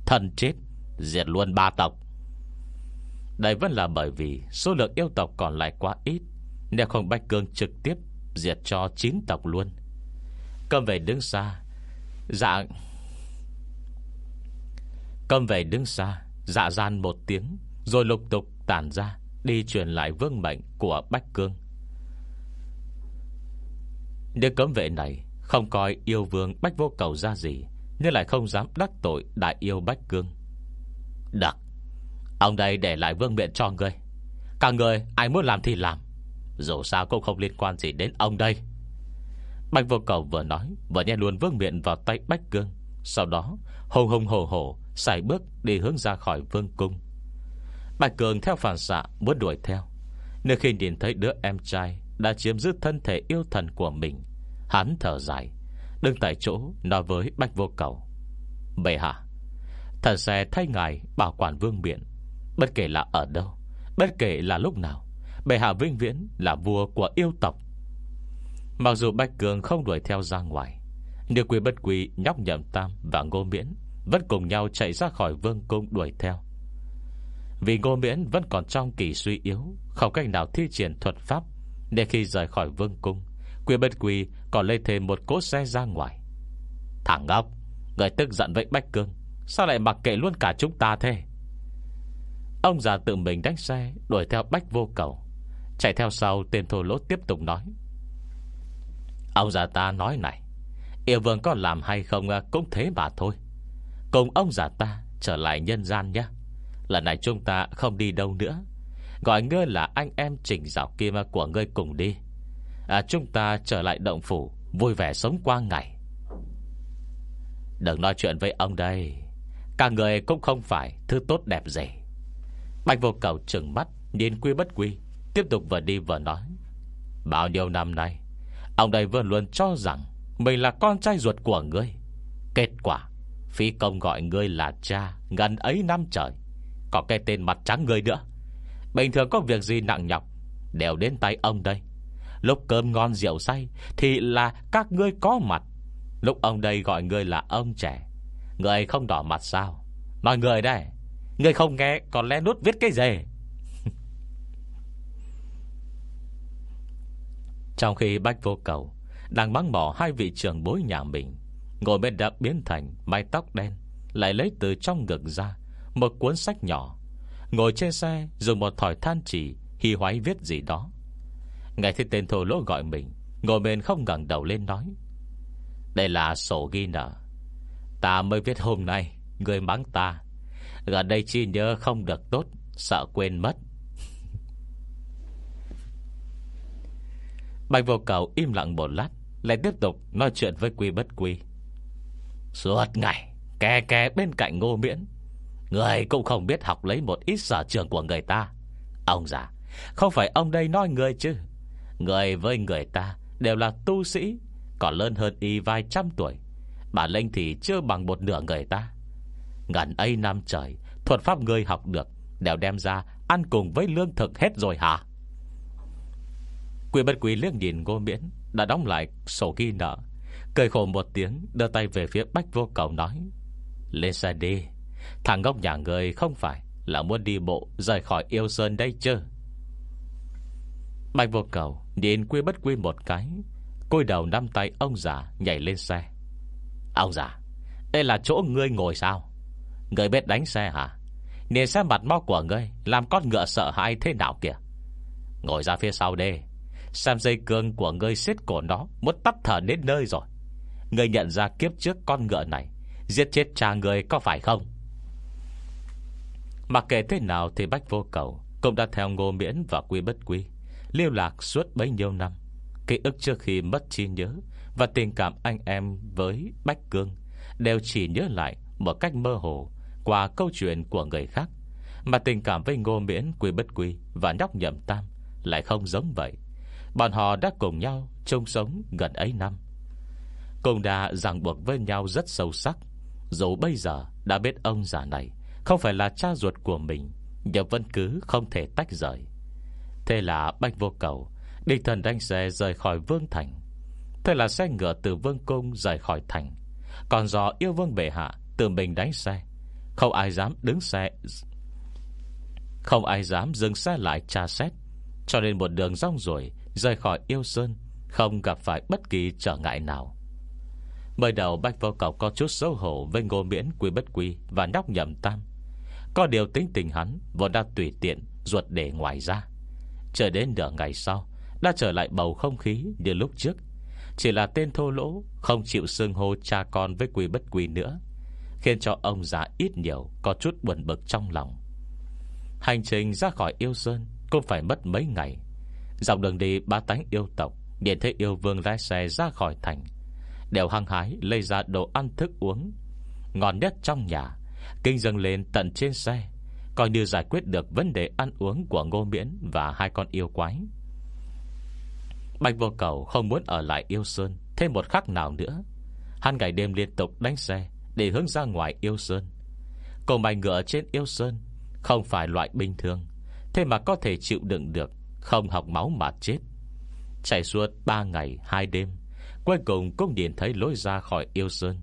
Thần chết, Diệt luôn ba tộc. Đây vẫn là bởi vì Số lượng yêu tộc còn lại quá ít, Nếu không Bạch Cương trực tiếp Diệt cho 9 tộc luôn. Cầm về đứng xa Dạ Cầm về đứng xa Dạ gian một tiếng, Rồi lục tục tản ra Đi truyền lại vương mệnh của Bách Cương. Đứa cấm vệ này Không coi yêu vương Bách vô cầu ra gì Nhưng lại không dám đắc tội Đại yêu Bách Cương. Đặc Ông đây để lại vương miện cho người, Cả người ai muốn làm thì làm Dù sao cũng không liên quan gì đến ông đây. Bạch vô cầu vừa nói Vừa nhét luôn vương miện vào tay Bách Cương Sau đó hùng hùng hổ hổ Xài bước đi hướng ra khỏi vương cung. Bạch Cường theo phản xạ, muốn đuổi theo. Nếu khi nhìn thấy đứa em trai Đã chiếm giữ thân thể yêu thần của mình, Hắn thở dài, Đứng tại chỗ nói với Bạch Vô Cầu. Bệ hạ, Thần sẽ thay ngài bảo quản vương miện, Bất kể là ở đâu, Bất kể là lúc nào, Bệ hạ vinh viễn là vua của yêu tộc. Mặc dù Bạch Cường không đuổi theo ra ngoài, Nhưng quý bất quý nhóc nhậm tam và ngô miễn Vẫn cùng nhau chạy ra khỏi vương cung đuổi theo. Vì ngô miễn vẫn còn trong kỳ suy yếu, Không cách nào thi triển thuật pháp. Để khi rời khỏi vương cung Quyền bất quỳ còn lấy thêm một cỗ xe ra ngoài. Thằng ngốc, Người tức giận với Bách Cương, Sao lại mặc kệ luôn cả chúng ta thế? Ông già tự mình đánh xe, Đuổi theo Bách vô cầu, Chạy theo sau tên thô lỗ tiếp tục nói. Ông già ta nói này, Yêu vương có làm hay không Cũng thế mà thôi. Cùng ông già ta trở lại nhân gian nhé. Lần này chúng ta không đi đâu nữa. Gọi ngươi là anh em trình dạo kim của ngươi cùng đi. À, Chúng ta trở lại động phủ Vui vẻ sống qua ngày. Đừng nói chuyện với ông đây. Cả người cũng không phải Thứ tốt đẹp gì. Bạch vô cầu trừng mắt Nhìn quy bất quy Tiếp tục vừa đi vừa nói. Bao nhiêu năm nay Ông đây vẫn luôn cho rằng Mình là con trai ruột của ngươi. Kết quả Phi công gọi ngươi là cha Gần ấy năm trời. Có cái tên mặt trắng người nữa. Bình thường có việc gì nặng nhọc, Đều đến tay ông đây. Lúc cơm ngon, rượu say, Thì là các ngươi có mặt. Lúc ông đây gọi ngươi là ông trẻ, Người không đỏ mặt sao? Nói người đây, Người không nghe còn lẽ nút viết cái gì? Trong khi Bách Vô Cầu Đang mắng mỏ hai vị trưởng bối nhà mình, Ngồi bên đã biến thành mái tóc đen, Lại lấy từ trong ngực ra một cuốn sách nhỏ, Ngồi trên xe dùng một thỏi than chỉ Hi hoái viết gì đó. Ngày thấy tên thô lỗ gọi mình, Ngồi bên không ngẩng đầu lên nói, Đây là sổ ghi nợ. Ta mới viết hôm nay, Người mắng ta. Gần đây chi nhớ không được tốt, Sợ quên mất. Bạch vô cầu im lặng một lát, Lại tiếp tục nói chuyện với quy bất quy. Suốt ngày, Kè kè bên cạnh ngô miễn Người cũng không biết học lấy một ít sở trường của người ta. Ông già, Không phải ông đây nói người chứ. Người với người ta Đều là tu sĩ, Còn lớn hơn y vài trăm tuổi. Bà Linh thì chưa bằng một nửa người ta. Ngần ấy năm trời, Thuật pháp người học được, Đều đem ra ăn cùng với lương thực hết rồi hả? Quỷ bất quỷ liếc nhìn ngô miễn, Đã đóng lại sổ ghi nợ. Cười khổ một tiếng, Đưa tay về phía bách vô cầu nói, Lên xe đi. Thằng ngốc nhà người không phải Là muốn đi bộ rời khỏi yêu sơn đây chứ? Bạch vô cầu Nhìn quy bất quy một cái Côi đầu năm tay ông già nhảy lên xe. Ông già, Đây là chỗ ngươi ngồi sao? Ngươi biết đánh xe hả? Nhìn xem mặt mau của ngươi Làm con ngựa sợ hãi thế nào kìa. Ngồi ra phía sau đây Xem dây cương của ngươi xiết cổ nó Muốn tắt thở đến nơi rồi. Ngươi nhận ra kiếp trước con ngựa này Giết chết cha ngươi có phải không? Mặc kệ thế nào Thì Bách Vô Cầu Cũng đã theo ngô miễn và quy bất quy Liêu lạc suốt bấy nhiêu năm. Ký ức trước khi mất trí nhớ Và tình cảm anh em với Bách Cương Đều chỉ nhớ lại Một cách mơ hồ Qua câu chuyện của người khác. Mà tình cảm với ngô miễn, quy bất quy Và nhóc nhậm tam Lại không giống vậy. Bọn họ đã cùng nhau chung sống gần ấy năm. Cùng đã ràng buộc với nhau rất sâu sắc, Dù bây giờ đã biết ông già này không phải là cha ruột của mình, Nhưng vẫn cứ không thể tách rời. Thế là Bạch Vô Cầu Địch thần đánh xe rời khỏi Vương Thành. Thế là xe ngựa từ Vương Cung rời khỏi thành. Còn do yêu Vương Bệ Hạ Tự mình đánh xe. Không ai dám đứng xe, Không ai dám dừng xe lại tra xét. Cho nên một đường rong rồi Rời khỏi yêu sơn, Không gặp phải bất kỳ trở ngại nào. Mới đầu Bạch Vô Cầu có chút xấu hổ Với ngô miễn quy bất quy Và nhóc nhầm tam. Có điều tính tình hắn Vốn đã tùy tiện, ruột để ngoài ra. Chờ đến nửa ngày sau, Đã trở lại bầu không khí như lúc trước. Chỉ là tên thô lỗ, Không chịu xưng hô cha con với quy bất quy nữa, Khiến cho ông già ít nhiều Có chút buồn bực trong lòng. Hành trình ra khỏi yêu sơn Cũng phải mất mấy ngày. Dọc đường đi ba tánh yêu tộc Điện thấy yêu vương lái xe ra khỏi thành, Đều hăng hái lấy ra đồ ăn thức uống, Ngon nhất trong nhà. Kinh dâng lên tận trên xe, Coi như giải quyết được vấn đề ăn uống Của Ngô Miễn và hai con yêu quái. Bạch vô cầu không muốn ở lại yêu sơn Thêm một khắc nào nữa. Hắn ngày đêm liên tục đánh xe Để hướng ra ngoài yêu sơn. Cổ mày ngựa trên yêu sơn Không phải loại bình thường, Thế mà có thể chịu đựng được Không học máu mà chết. Chạy suốt 3 ngày 2 đêm, Cuối cùng cũng nhìn thấy lối ra khỏi yêu sơn.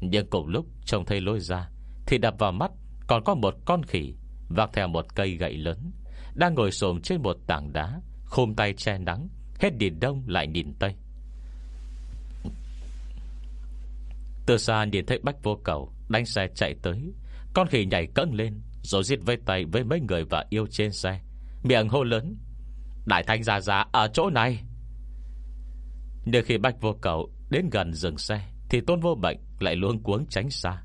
Nhưng cùng lúc trông thấy lối ra thì đập vào mắt, Còn có một con khỉ Vác theo một cây gậy lớn, Đang ngồi xồm trên một tảng đá, Khôm tay che nắng, Hết nhìn đông lại nhìn tây. Từ xa nhìn thấy bách vô cầu Đánh xe chạy tới, Con khỉ nhảy cẫng lên, Rồi giết vây tay với mấy người và yêu trên xe. Miệng hô lớn, Đại thanh già già ở chỗ này. Nhưng khi bách vô cầu Đến gần dừng xe, Thì tôn vô bệnh lại luôn cuống tránh xa.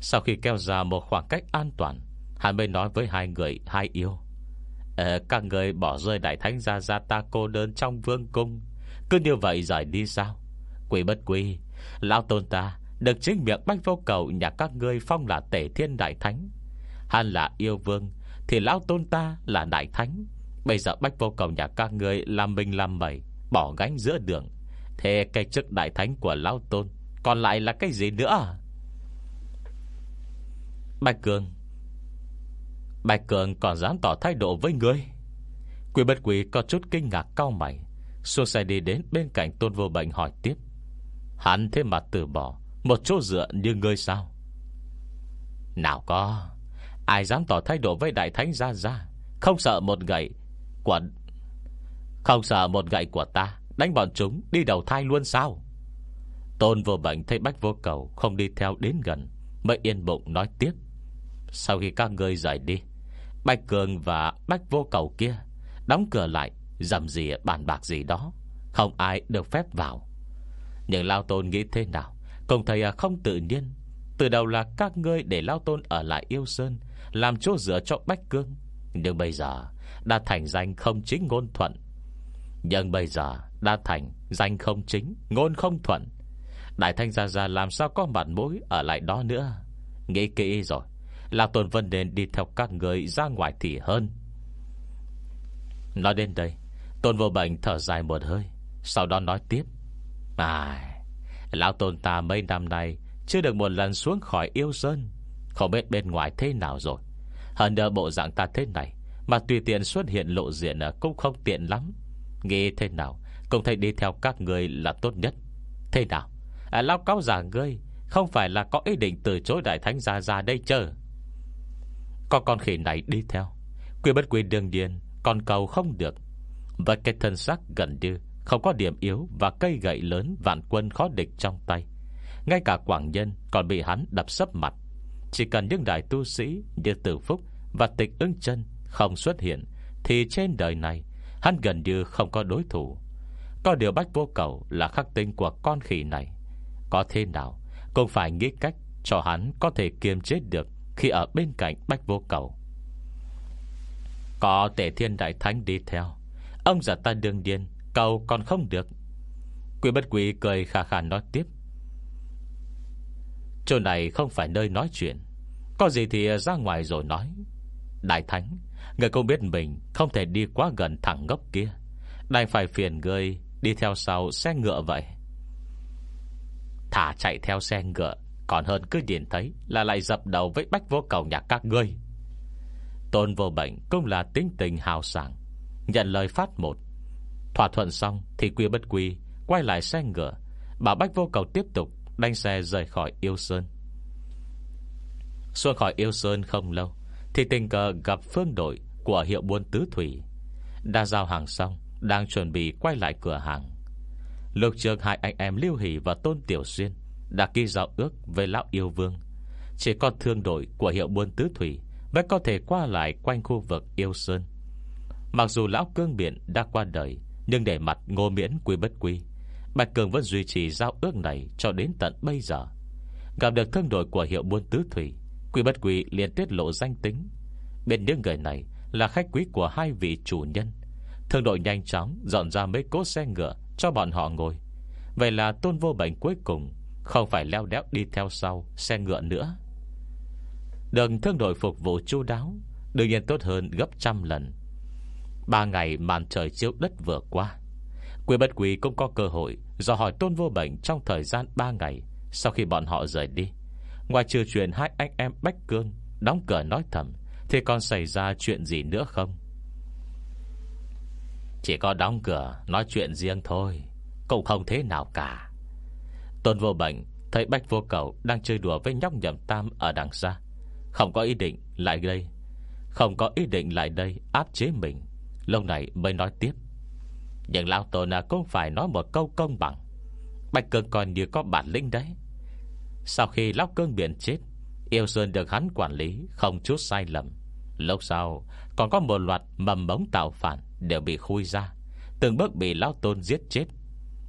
Sau khi kéo ra một khoảng cách an toàn Hắn mới nói với hai người Hai yêu. Ờ, Các người bỏ rơi đại thánh ra gia ta cô đơn Trong vương cung Cứ như vậy giải đi sao? Quỷ bất quy Lão tôn ta được chính miệng bách vô cầu Nhà các ngươi phong là tể thiên đại thánh. Hắn là yêu vương Thì lão tôn ta là đại thánh. Bây giờ bách vô cầu nhà các ngươi Làm mình làm mẩy Bỏ gánh giữa đường. Thế cây chức đại thánh của lão tôn Còn lại là cái gì nữa? Bạch Cường. Bạch Cường còn dám tỏ thái độ với ngươi? Quỷ bất quỷ có chút kinh ngạc cao mày Xuân xe đi đến bên cạnh tôn vô bệnh hỏi tiếp. Hắn thế mà từ bỏ Một chỗ dựa như ngươi sao? Nào có, Ai dám tỏ thái độ với đại thánh ra ra Không sợ một gậy Của, Không sợ một gậy của ta Đánh bọn chúng đi đầu thai luôn sao? Tôn vô bệnh thấy bách vô cầu Không đi theo đến gần, Mới yên bụng nói tiếp. Sau khi các người rời đi, Bạch Cường và Bách vô cầu kia Đóng cửa lại, Dầm gì bàn bạc gì đó, Không ai được phép vào. Nhưng Lao Tôn nghĩ thế nào công thầy à, không tự nhiên. Từ đầu là các ngươi để Lao Tôn ở lại yêu Sơn, Làm chỗ dựa cho Bách Cương Nhưng bây giờ Đã thành danh không chính ngôn thuận. Nhưng bây giờ Đã thành danh không chính Ngôn không thuận. Đại Thanh Gia Gia làm sao có mặt mũi Ở lại đó nữa? Nghĩ kỹ rồi. Là Tôn Vân nên đi theo các người ra ngoài thì hơn. Nói đến đây Tôn vô bệnh thở dài một hơi Sau đó nói tiếp. À Lão Tôn ta mấy năm nay Chưa được một lần xuống khỏi yêu sơn Không biết bên ngoài thế nào rồi. Hơn nữa bộ dạng ta thế này Mà tùy tiện xuất hiện lộ diện ờ, Cũng không tiện lắm. Nghĩ thế nào Cũng thấy đi theo các người là tốt nhất. Thế nào? À, Lão cáo giả ngươi Không phải là có ý định từ chối đại thánh gia ra đây chờ có con khỉ này đi theo. Quy bất quy đương nhiên Còn cầu không được. Và cái thân xác gần như Không có điểm yếu Và cây gậy lớn vạn quân khó địch trong tay. Ngay cả Quảng Nhân còn bị hắn đập sấp mặt. Chỉ cần những đại tu sĩ Như Tử Phúc và Tịch ưng chân Không xuất hiện, Thì trên đời này Hắn gần như không có đối thủ. Có điều bách vô cầu là khắc tinh của con khỉ này. Có thế nào Cũng phải nghĩ cách cho hắn có thể kiềm chế được khi ở bên cạnh bách vô cầu. Có tể thiên đại thánh đi theo. Ông giả ta đương điên Cầu còn không được. Quỷ bất quỷ cười khà khà nói tiếp. Chỗ này không phải nơi nói chuyện. Có gì thì ra ngoài rồi nói. Đại thánh, Người cũng biết mình không thể đi quá gần thẳng gốc kia. Đành phải phiền người Đi theo sau xe ngựa vậy. Thả chạy theo xe ngựa còn hơn cứ nhìn thấy Là lại dập đầu với bách vô cầu nhà các ngươi. Tôn vô bệnh Cũng là tính tình hào sảng, Nhận lời phát một. Thỏa thuận xong thì quy bất quy, Quay lại xe ngựa, Bảo bách vô cầu tiếp tục Đánh xe rời khỏi yêu sơn. Xuân khỏi yêu sơn không lâu Thì tình cờ gặp phương đội Của hiệu buôn tứ thủy. Đã giao hàng xong, Đang chuẩn bị quay lại cửa hàng. Lục trường hai anh em Lưu Hỷ và Tôn Tiểu Xuyên đã ký giao ước với Lão Yêu Vương. Chỉ có thương đội của hiệu buôn tứ thủy Mới có thể qua lại quanh khu vực Yêu Sơn. Mặc dù Lão Cương Biện đã qua đời, Nhưng để mặt ngô miễn quy bất quy, Bạch Cường vẫn duy trì giao ước này Cho đến tận bây giờ. Gặp được thương đội của hiệu buôn tứ thủy, Quy bất quy liền tiết lộ danh tính. Bên những người này Là khách quý của hai vị chủ nhân. Thương đội nhanh chóng dọn ra mấy cỗ xe ngựa Cho bọn họ ngồi. Vậy là tôn vô bệnh cuối cùng không phải leo đéo đi theo sau Xe ngựa nữa. Đường thương đội phục vụ chu đáo, Đương nhiên tốt hơn gấp trăm lần. Ba ngày màn trời chiếu đất vừa qua Quỷ bất quỷ cũng có cơ hội Do hỏi tôn vô bệnh trong thời gian ba ngày Sau khi bọn họ rời đi. Ngoài trừ chuyện hai anh em Bách Cương Đóng cửa nói thầm, Thì còn xảy ra chuyện gì nữa không? Chỉ có đóng cửa, Nói chuyện riêng thôi, Cũng không thế nào cả. Tôn vô bệnh, Thấy Bách vô cầu đang chơi đùa với nhóc nhậm tam Ở đằng xa. Không có ý định lại đây. Không có ý định lại đây, áp chế mình. Lâu này mới nói tiếp. Nhưng Lão Tôn là cũng phải nói một câu công bằng. Bạch Cương còn như có bản lĩnh đấy. Sau khi Lão Cương biển chết, Yêu Sơn được hắn quản lý Không chút sai lầm. Lúc sau, còn có một loạt mầm bóng tạo phản Đều bị khui ra, Từng bước bị Lão Tôn giết chết.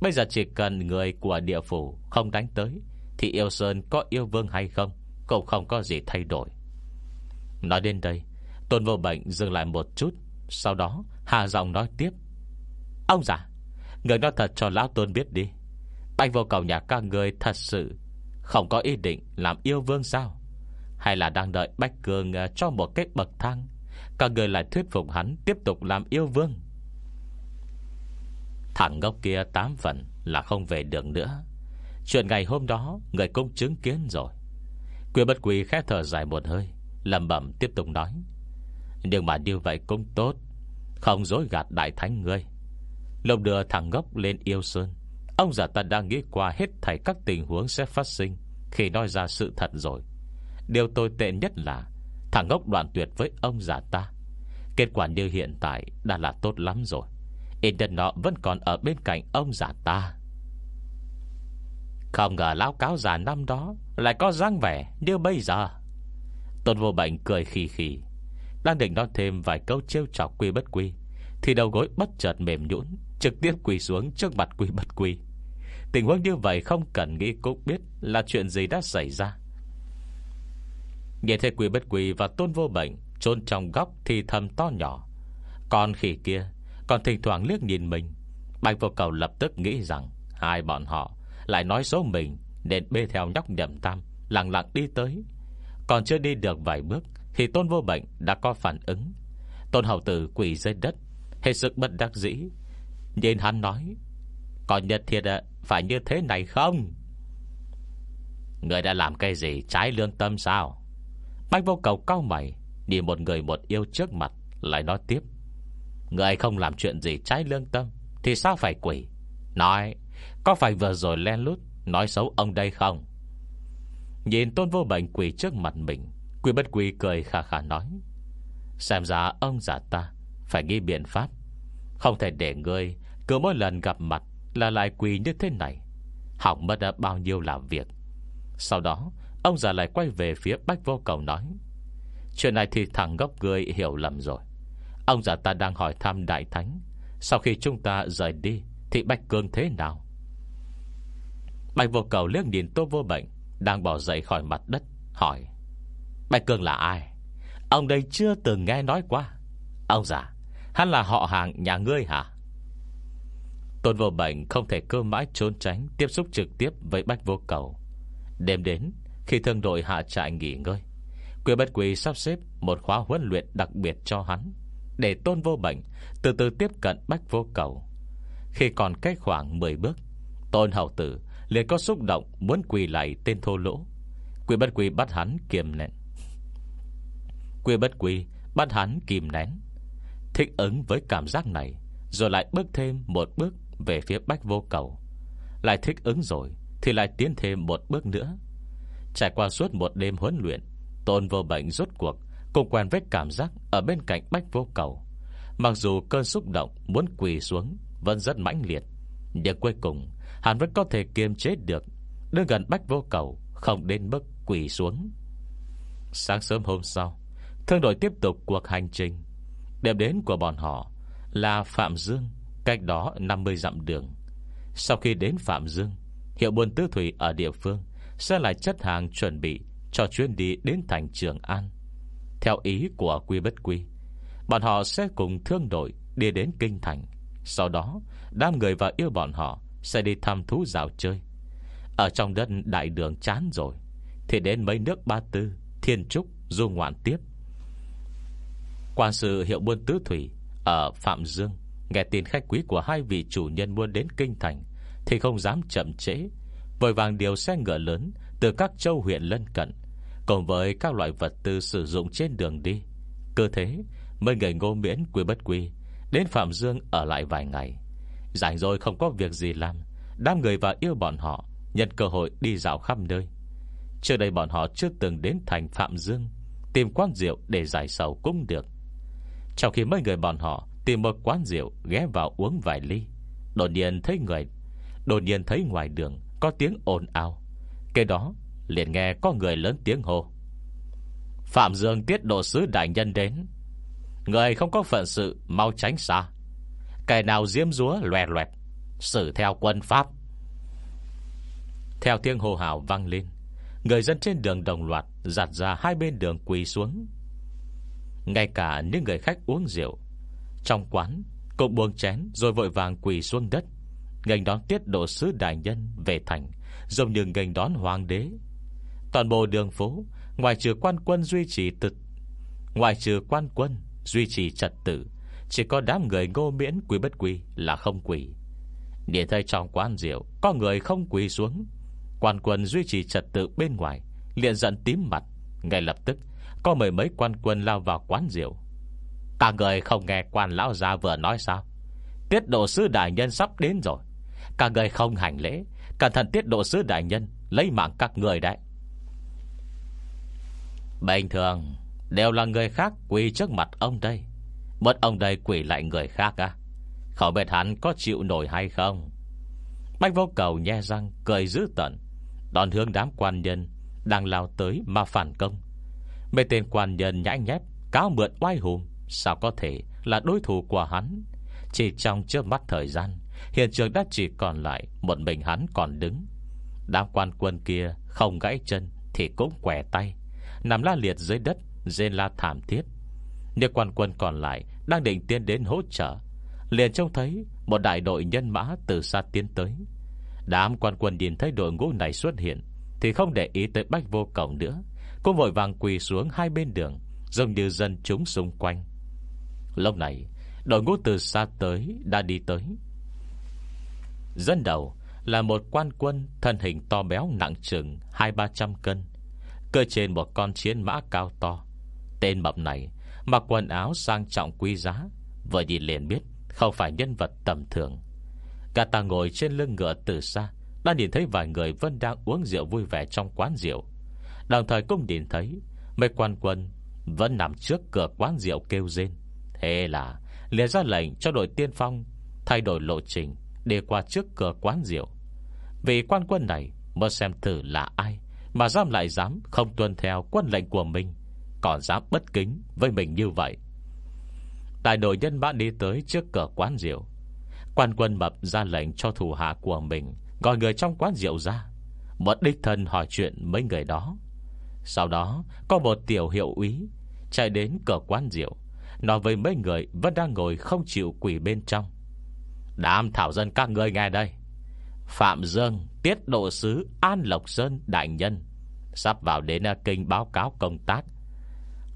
Bây giờ chỉ cần người của địa phủ Không đánh tới, Thì yêu Sơn có yêu vương hay không Cũng không có gì thay đổi. Nói đến đây, Tôn vô bệnh dừng lại một chút, Sau đó Hà giọng nói tiếp. Ông già, Người nói thật cho Lão Tôn biết đi. Bạch vô cầu nhà các người thật sự Không có ý định làm yêu vương sao? Hay là đang đợi Bách Cường à, Cho một cái bậc thang? Các người lại thuyết phục hắn tiếp tục làm yêu vương. Thằng ngốc kia tám phần Là không về được nữa. Chuyện ngày hôm đó, Người cũng chứng kiến rồi. Quyên bất quỳ khẽ thở dài một hơi lầm bẩm tiếp tục nói. Nhưng mà như vậy cũng tốt, Không dối gạt đại thánh ngươi. Lông đưa thằng ngốc lên yêu sơn, Ông già ta đang nghĩ qua hết thảy các tình huống sẽ phát sinh Khi nói ra sự thật rồi. Điều tồi tệ nhất là, Thằng ngốc đoạn tuyệt với ông già ta. Kết quả như hiện tại Đã là tốt lắm rồi. Ít nhất nó vẫn còn ở bên cạnh ông già ta. Không ngờ lão cáo già năm đó Lại có dáng vẻ như bây giờ. Tôn vô bệnh cười khì khì, Đang định nói thêm vài câu trêu chọc quy bất quy, Thì đầu gối bất chợt mềm nhũn, Trực tiếp quỳ xuống trước mặt quy bất quy. Tình huống như vậy không cần nghĩ cũng biết Là chuyện gì đã xảy ra. Nghe thấy quy bất quy và tôn vô bệnh Trôn trong góc thì thầm to nhỏ, Còn khỉ kia còn thỉnh thoảng liếc nhìn mình Bạch vô cầu lập tức nghĩ rằng Hai bọn họ lại nói số mình Nên bê theo nhóc nhậm tam Lặng lặng đi tới. Còn chưa đi được vài bước Thì tôn vô bệnh đã có phản ứng. Tôn hậu tử quỷ dưới đất Hết sức bất đắc dĩ. Nhìn hắn nói Còn nhật thiệt à, phải như thế này không? Người đã làm cái gì trái lương tâm sao? Bách vô cầu cao mày Đi một người một yêu trước mặt Lại nói tiếp. Người không làm chuyện gì trái lương tâm, Thì sao phải quỷ? Nói, Có phải vừa rồi len lút Nói xấu ông đây không? Nhìn tôn vô bệnh quỷ trước mặt mình Quỷ bất quỷ cười khà khà nói, Xem ra ông giả ta Phải ghi biện pháp. Không thể để ngươi Cứ mỗi lần gặp mặt Là lại quỳ như thế này. Hỏng mất đã bao nhiêu làm việc. Sau đó, Ông già lại quay về phía Bách Vô Cầu nói, Chuyện này thì thằng gốc ngươi hiểu lầm rồi. Ông già ta đang hỏi thăm Đại Thánh. Sau khi chúng ta rời đi, Thì Bách Cương thế nào? Bạch Vô Cầu liếc nhìn Tô Vô Bệnh, Đang bỏ dậy khỏi mặt đất, Hỏi. Bạch Cương là ai? Ông đây chưa từng nghe nói qua. Ông già, Hắn là họ hàng nhà ngươi hả? Tôn vô bệnh không thể cơ mãi trốn tránh, Tiếp xúc trực tiếp với Bách vô cầu. Đêm đến, Khi thương đội hạ trại nghỉ ngơi, Quỷ bất quỷ sắp xếp Một khóa huấn luyện đặc biệt cho hắn. Để tôn vô bệnh, Từ từ tiếp cận Bách vô cầu. Khi còn cách khoảng 10 bước, Tôn hậu tử liền có xúc động Muốn quỳ lại tên thô lỗ. Quỷ bất quỳ bắt hắn kiềm nén. Quỷ bất quỳ bắt hắn kìm nén. Thích ứng với cảm giác này, Rồi lại bước thêm một bước Về phía bách vô cầu. Lại thích ứng rồi, Thì lại tiến thêm một bước nữa. Trải qua suốt một đêm huấn luyện, Tôn vô bệnh rốt cuộc cũng quen với cảm giác ở bên cạnh bách vô cầu. Mặc dù cơn xúc động Muốn quỳ xuống, Vẫn rất mãnh liệt. Nhưng cuối cùng, Hắn vẫn có thể kiềm chế được. Đưa gần bách vô cầu, Không đến mức quỳ xuống. Sáng sớm hôm sau, Thương đội tiếp tục cuộc hành trình. Điểm đến của bọn họ Là Phạm Dương, Cách đó 50 dặm đường. Sau khi đến Phạm Dương, Hiệu buôn tư thủy ở địa phương Sẽ lại chất hàng chuẩn bị Cho chuyến đi đến thành Trường An. Theo ý của Quy Bất Quy. Bọn họ sẽ cùng thương đội Đi đến Kinh Thành. Sau đó, đám người và yêu bọn họ Sẽ đi thăm thú dạo chơi. Ở trong đất đại đường chán rồi, Thì đến mấy nước Ba Tư, Thiên Trúc, du ngoạn tiếp. Quan sự hiệu buôn tứ thủy Ở Phạm Dương Nghe tin khách quý của hai vị chủ nhân muốn đến Kinh Thành Thì không dám chậm trễ, Vội vàng điều xe ngựa lớn Từ các châu huyện lân cận Cùng với các loại vật tư sử dụng trên đường đi Cơ thế, Mấy người ngô miễn quy bất quy, Đến Phạm Dương ở lại vài ngày. Rảnh rồi không có việc gì làm, Đám người và yêu bọn họ Nhận cơ hội đi dạo khắp nơi. Trước đây bọn họ chưa từng đến thành Phạm Dương, Tìm quán rượu để giải sầu cũng được. Trong khi mấy người bọn họ Tìm một quán rượu ghé vào uống vài ly, Đột nhiên thấy người, Đột nhiên thấy ngoài đường Có tiếng ồn ào. Cái đó liền nghe có người lớn tiếng hô. Phạm Dương tiết độ sứ đại nhân đến. Người không có phận sự, Mau tránh xa. Kẻ nào diêm rúa loẹt loẹt, Xử theo quân Pháp. Theo tiếng hô hào vang lên, Người dân trên đường đồng loạt Giặt ra hai bên đường quỳ xuống. Ngay cả những người khách uống rượu, Trong quán Cũng buông chén rồi vội vàng quỳ xuống đất. Ngành đón tiết độ sứ đại nhân Về thành, Giống như ngành đón hoàng đế. Toàn bộ đường phố, Ngoài trừ quan quân duy trì tự, Ngoài trừ quan quân Duy trì trật tự, Chỉ có đám người ngô miễn quý bất quý Là không quỷ Nhìn thấy trong quán rượu, Có người không quỳ xuống. Quan quân duy trì trật tự bên ngoài, liền giận tím mặt. Ngay lập tức, Có mười mấy quan quân lao vào quán rượu. Cả người không nghe quan lão gia vừa nói sao? Tiết độ sư đại nhân sắp đến rồi. Cả người không hành lễ, Cẩn thận tiết độ sư đại nhân, Lấy mạng các người đấy. Bình thường, Đều là người khác quỳ trước mặt ông đây. Mất ông đây quỳ lại người khác à? Không biết hắn có chịu nổi hay không? Bách vô cầu nhe răng, Cười dữ tận Đòn hướng đám quan nhân Đang lao tới mà phản công. Mấy tên quan nhân nhãi nhép, Cáo mượn oai hùng. Sao có thể là đối thủ của hắn? Chỉ trong trước mắt thời gian, Hiện trường đã chỉ còn lại Một mình hắn còn đứng. Đám quan quân kia không gãy chân Thì cũng quẻ tay. Nằm la liệt dưới đất, Rên la thảm thiết. Những quan quân còn lại Đang định tiến đến hỗ trợ. Liền trông thấy Một đại đội nhân mã từ xa tiến tới. Đám quan quân nhìn thấy đội ngũ này xuất hiện Thì không để ý tới bách vô cổng nữa. Cô vội vàng quỳ xuống hai bên đường, Giống như dân chúng xung quanh. Lúc này, Đội ngũ từ xa tới đã đi tới. Dân đầu Là một quan quân Thân hình to béo nặng chừng Hai ba trăm cân Cơ trên một con chiến mã cao to. Tên mập này Mặc quần áo sang trọng quý giá, Vừa nhìn liền biết Không phải nhân vật tầm thường. Cả ta ngồi trên lưng ngựa từ xa, Đã nhìn thấy vài người vẫn đang uống rượu vui vẻ trong quán rượu. Đồng thời cũng nhìn thấy Mấy quan quân Vẫn nằm trước cửa quán rượu kêu rên. Thế là liền ra lệnh cho đội tiên phong Thay đổi lộ trình Để qua trước cửa quán rượu. Vì quan quân này Mới xem thử là ai mà dám lại dám không tuân theo quân lệnh của mình, Còn dám bất kính với mình như vậy. Đại đội nhân mã đi tới trước cửa quán rượu. Quan quân mập ra lệnh cho thủ hạ của mình Gọi người trong quán rượu ra, Một đích thân hỏi chuyện mấy người đó. Sau đó, Có một tiểu hiệu úy Chạy đến cửa quán rượu, Nói với mấy người vẫn đang ngồi không chịu quỷ bên trong. Đám thảo dân các người nghe đây Phạm Dương, Tiết độ sứ, An Lộc Sơn, Đại Nhân. Sắp vào đến à, kinh báo cáo công tác.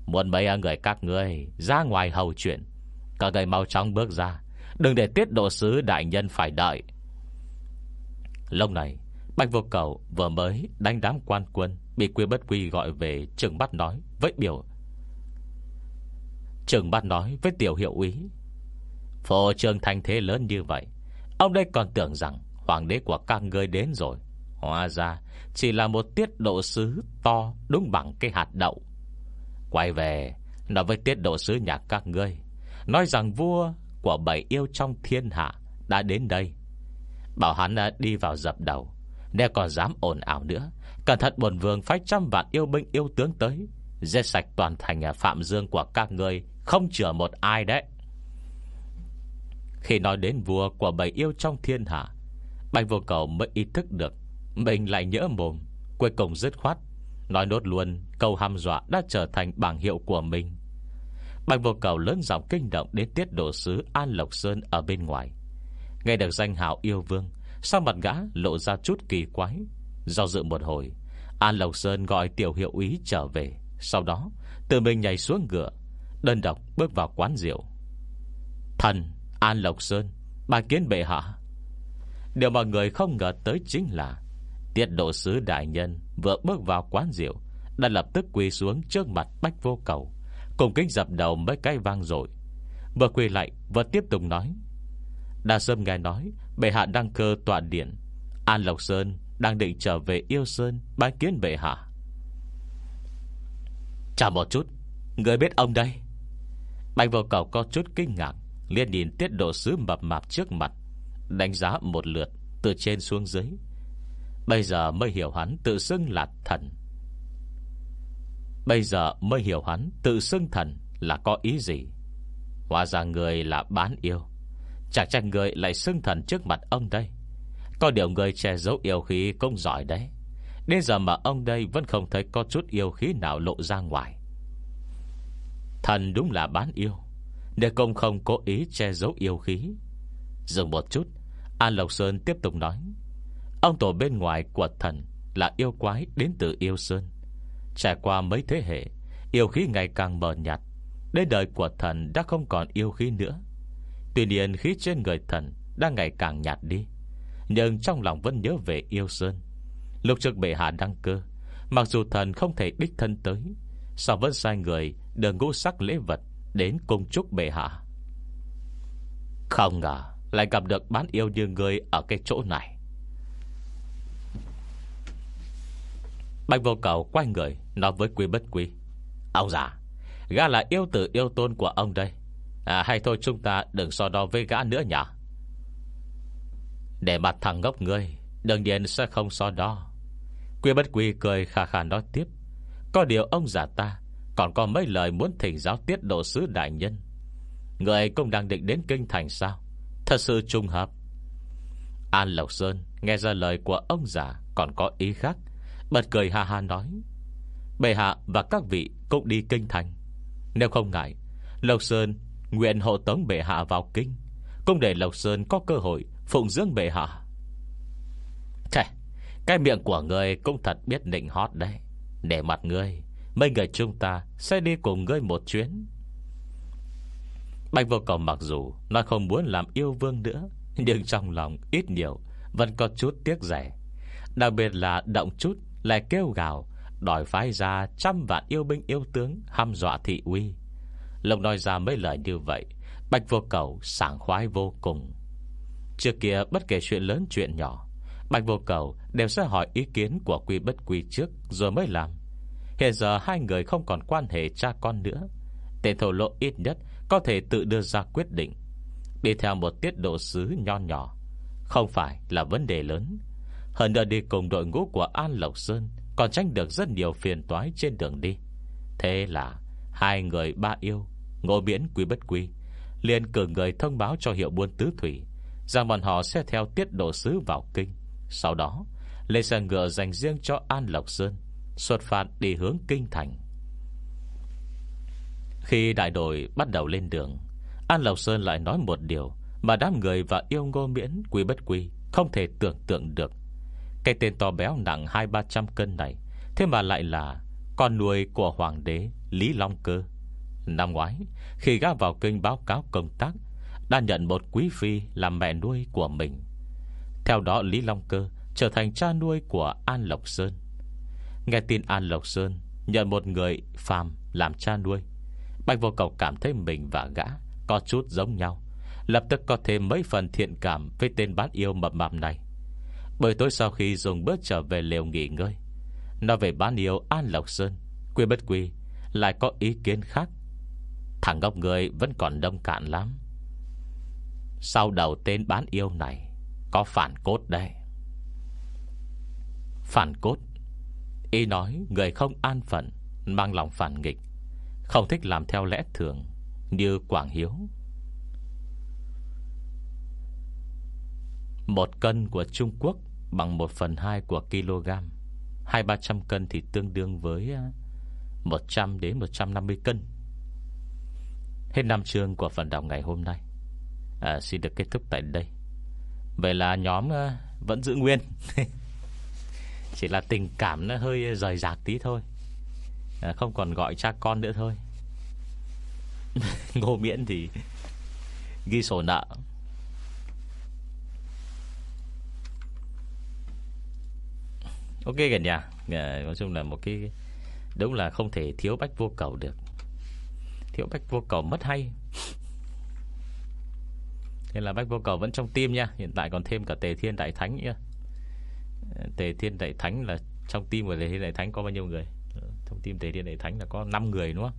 Muốn mấy à, người các người Ra ngoài hầu chuyện. Các người mau chóng bước ra. Đừng để tiết độ sứ, đại nhân phải đợi. Lúc này, Bạch vô cầu vừa mới đánh đám quan quân, Bị quy bất quy gọi về Trường bắt nói với biểu. Trường bắt nói với tiểu hiệu úy. Phổ trường thành thế lớn như vậy, Ông đây còn tưởng rằng Hoàng đế của các ngươi đến rồi Hóa ra chỉ là một tiết độ sứ To đúng bằng cái hạt đậu Quay về Nói với tiết độ sứ nhà các ngươi Nói rằng vua của bảy yêu trong thiên hạ đã đến đây. Bảo hắn à, đi vào dập đầu. Nếu còn dám ồn ảo nữa, cẩn thận bồn vương phái trăm vạn yêu binh yêu tướng tới. Giết sạch toàn thành à, phạm dương của các ngươi, không chừa một ai đấy. Khi nói đến vua của bảy yêu trong thiên hạ, Bạch vô cầu mới ý thức được Mình lại nhỡ mồm, Cuối cùng dứt khoát, Nói nốt luôn câu hăm dọa đã trở thành bảng hiệu của mình. Bạch vô cầu lớn giọng kinh động Đến tiết độ sứ An Lộc Sơn ở bên ngoài. Nghe được danh hào yêu vương Sao mặt gã lộ ra chút kỳ quái. Do dự một hồi, An Lộc Sơn gọi tiểu hiệu úy trở về. Sau đó, tự mình nhảy xuống ngựa, Đơn độc bước vào quán rượu. Thần, An Lộc Sơn Bà kiến bệ hạ. Điều mà người không ngờ tới chính là Tiết độ sứ đại nhân Vừa bước vào quán rượu, Đã lập tức quỳ xuống trước mặt bách vô cầu, Cùng kính dập đầu mấy cái vang rồi Vừa quỳ lại, vừa tiếp tục nói, Đa Sâm nghe nói, Bệ hạ đang cơ tọa điện. An Lộc Sơn Đang định trở về Yêu Sơn Bái kiến bệ hạ. Chào một chút, Người biết ông đây? Bạch vô cầu có chút kinh ngạc liền nhìn tiết độ sứ mập mạp trước mặt. Đánh giá một lượt Từ trên xuống dưới. Bây giờ mới hiểu hắn tự xưng là thần. Bây giờ mới hiểu hắn tự xưng thần Là có ý gì. Hóa ra người là bán yêu. Chẳng trách người lại xưng thần trước mặt ông đây. Có điều người che giấu yêu khí cũng giỏi đấy. Đến giờ mà ông đây Vẫn không thấy có chút yêu khí nào lộ ra ngoài. Thần đúng là bán yêu, Để công không cố ý che giấu yêu khí. Dừng một chút. An Lộc Sơn tiếp tục nói. Ông tổ bên ngoài của thần Là yêu quái đến từ yêu Sơn. Trải qua mấy thế hệ, Yêu khí ngày càng mờ nhạt. Đến đời của thần đã không còn yêu khí nữa. Tuy nhiên khí trên người thần Đang ngày càng nhạt đi, Nhưng trong lòng vẫn nhớ về yêu Sơn. Lục trực bệ hạ đăng cơ, Mặc dù thần không thể đích thân tới Sao vẫn sai người Đưa ngũ sắc lễ vật Đến cung trúc bệ hạ. Không ngờ lại gặp được bán yêu như người Ở cái chỗ này. Bạch vô cầu quay người, Nói với quý bất quý Ông già, Gã là yêu tử yêu tôn của ông đây. À hay thôi chúng ta đừng so đo với gã nữa nhỉ? Để mặt thằng ngốc ngươi, Đương nhiên sẽ không so đo. Quý bất quý cười khà khà nói tiếp, Có điều ông già ta Còn có mấy lời muốn thỉnh giáo tiết độ sứ đại nhân. Người cũng đang định đến kinh thành sao? Thật sự trùng hợp. An Lộc Sơn Nghe ra lời của ông già Còn có ý khác, Bật cười ha ha nói, Bệ hạ và các vị cũng đi kinh thành. Nếu không ngại, Lộc Sơn nguyện hộ tống bệ hạ vào kinh, Cũng để Lộc Sơn có cơ hội Phụng dưỡng bệ hạ. Thế Cái miệng của người cũng thật biết nịnh hót đấy. Để mặt ngươi, Mấy người chúng ta sẽ đi cùng ngươi một chuyến. Bạch vô cầu mặc dù nó không muốn làm yêu vương nữa, Nhưng trong lòng ít nhiều Vẫn có chút tiếc rẻ. Đặc biệt là động chút Lại kêu gào, Đòi phái ra trăm vạn yêu binh yêu tướng Hăm dọa thị uy. Lộc nói ra mấy lời như vậy, Bạch vô cầu sảng khoái vô cùng. Trước kia bất kể chuyện lớn chuyện nhỏ, Bạch vô cầu đều sẽ hỏi ý kiến của quy bất quy trước Rồi mới làm. Hiện giờ hai người không còn quan hệ cha con nữa, Tên thổ lộ ít nhất có thể tự đưa ra quyết định. Đi theo một tiết độ sứ nho nhỏ, Không phải là vấn đề lớn. Hơn nữa đi cùng đội ngũ của An Lộc Sơn Còn tránh được rất nhiều phiền toái trên đường đi. Thế là Hai người ba yêu Ngộ miễn quý bất quý liền cử người thông báo cho hiệu buôn tứ thủy Rằng bọn họ sẽ theo tiết độ sứ vào kinh. Sau đó, Lên xe ngựa dành riêng cho An Lộc Sơn, Xuất phát đi hướng kinh thành. Khi đại đội bắt đầu lên đường, An Lộc Sơn lại nói một điều Mà đám người và yêu ngô miễn quý bất quý Không thể tưởng tượng được. Cái tên to béo nặng hai ba trăm cân này, Thế mà lại là Con nuôi của hoàng đế Lý Long Cơ. Năm ngoái, Khi gã vào kinh báo cáo công tác, Đã nhận một quý phi làm mẹ nuôi của mình. Theo đó, Lý Long Cơ Trở thành cha nuôi của An Lộc Sơn. Nghe tin An Lộc Sơn Nhận một người phàm làm cha nuôi Bạch vô cầu cảm thấy mình và gã Có chút giống nhau. Lập tức có thêm mấy phần thiện cảm Với tên bán yêu mập mạp này. Bởi tối sau khi dùng bước trở về lều nghỉ ngơi Nói về bán yêu An Lộc Sơn Quy bất quy, Lại có ý kiến khác. Thằng ngốc người vẫn còn đông cạn lắm. Sau đầu tên bán yêu này, Có phản cốt đây. Phản cốt? Ý nói người không an phận, Mang lòng phản nghịch. Không thích làm theo lẽ thường Như Quảng Hiếu. Một cân của Trung Quốc Bằng một phần hai của kg. Hai ba trăm cân thì tương đương với à, 100 đến 150 cân. Hết năm chương của phần đọc ngày hôm nay. À, Xin được kết thúc tại đây. Vậy là nhóm à, vẫn giữ nguyên. Chỉ là tình cảm nó hơi à, rời rạc tí thôi à, Không còn gọi cha con nữa thôi. Ngô miễn thì Ghi sổ nợ. Ok cả nhà. À, Nói chung là một cái Đúng là không thể thiếu bách vô cầu được. Thiếu bách vô cầu mất hay. Thế là bách vô cầu vẫn trong tim nha. Hiện tại còn thêm cả tề thiên đại thánh nữa. Ờ, tề Thiên Đại Thánh là Trong tim của Tề Thiên Đại Thánh có bao nhiêu người? Trong team Tề Thiên Đại Thánh là có 5 người đúng không?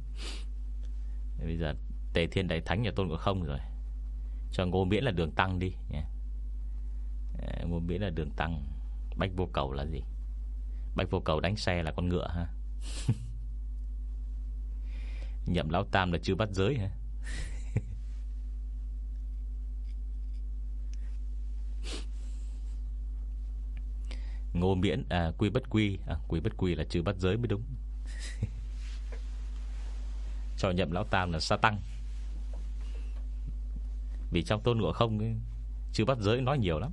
Bây giờ Tề Thiên Đại Thánh nhà tôn Ngộ không rồi? Cho Ngô Miễn là đường tăng đi nhé. Ờ, Ngô Miễn là đường tăng. Bách vô cầu là gì? Bách vô cầu đánh xe là con ngựa ha? Nhậm lão tam là chưa bắt giới hả? Ngô miễn à, Quy bất quy à, Quy bất quy là chưa bắt giới mới đúng. Cho nhậm lão tam là sa tăng. Vì trong tôn ngộ không Chưa bắt giới nói nhiều lắm.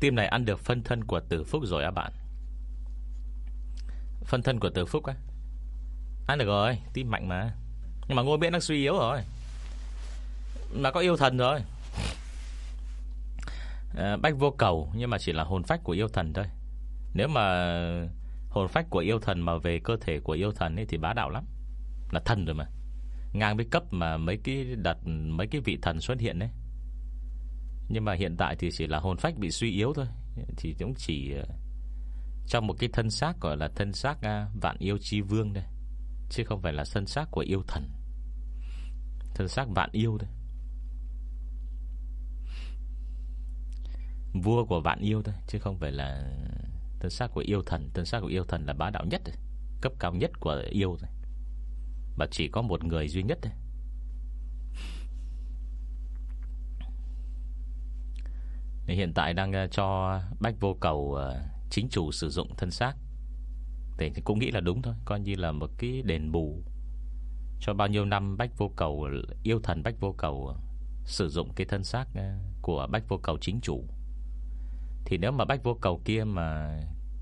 Tim này ăn được phân thân của tử phúc rồi á bạn. Phân thân của tử phúc á. Ăn được rồi, Tim mạnh mà. Nhưng mà ngôi miễn đang suy yếu rồi. Mà có yêu thần rồi. À, Bách vô cầu Nhưng mà chỉ là hồn phách của yêu thần thôi. Nếu mà hồn phách của yêu thần Mà về cơ thể của yêu thần ấy Thì bá đạo lắm. Là thần rồi mà. Ngang với cấp mà mấy cái đặt Mấy cái vị thần xuất hiện đấy nhưng mà hiện tại thì chỉ là hồn phách bị suy yếu thôi. Thì cũng chỉ ờ, Trong một cái thân xác gọi là thân xác à, Vạn yêu chi vương đây. Chứ không phải là thân xác của yêu thần. Thân xác vạn yêu đây. Vua của vạn yêu thôi, Chứ không phải là Thân xác của yêu thần. Thân xác của yêu thần là bá đạo nhất Cấp cao nhất của yêu thôi. Và chỉ có một người duy nhất thôi. Hiện tại đang ờ, cho Bách vô cầu ờ, Chính chủ sử dụng thân xác. Thì cũng nghĩ là đúng thôi, Coi như là một cái đền bù Cho bao nhiêu năm Bách vô cầu, Yêu thần Bách vô cầu ờ, Sử dụng cái thân xác của Bách vô cầu chính chủ. Thì nếu mà Bách vô cầu kia mà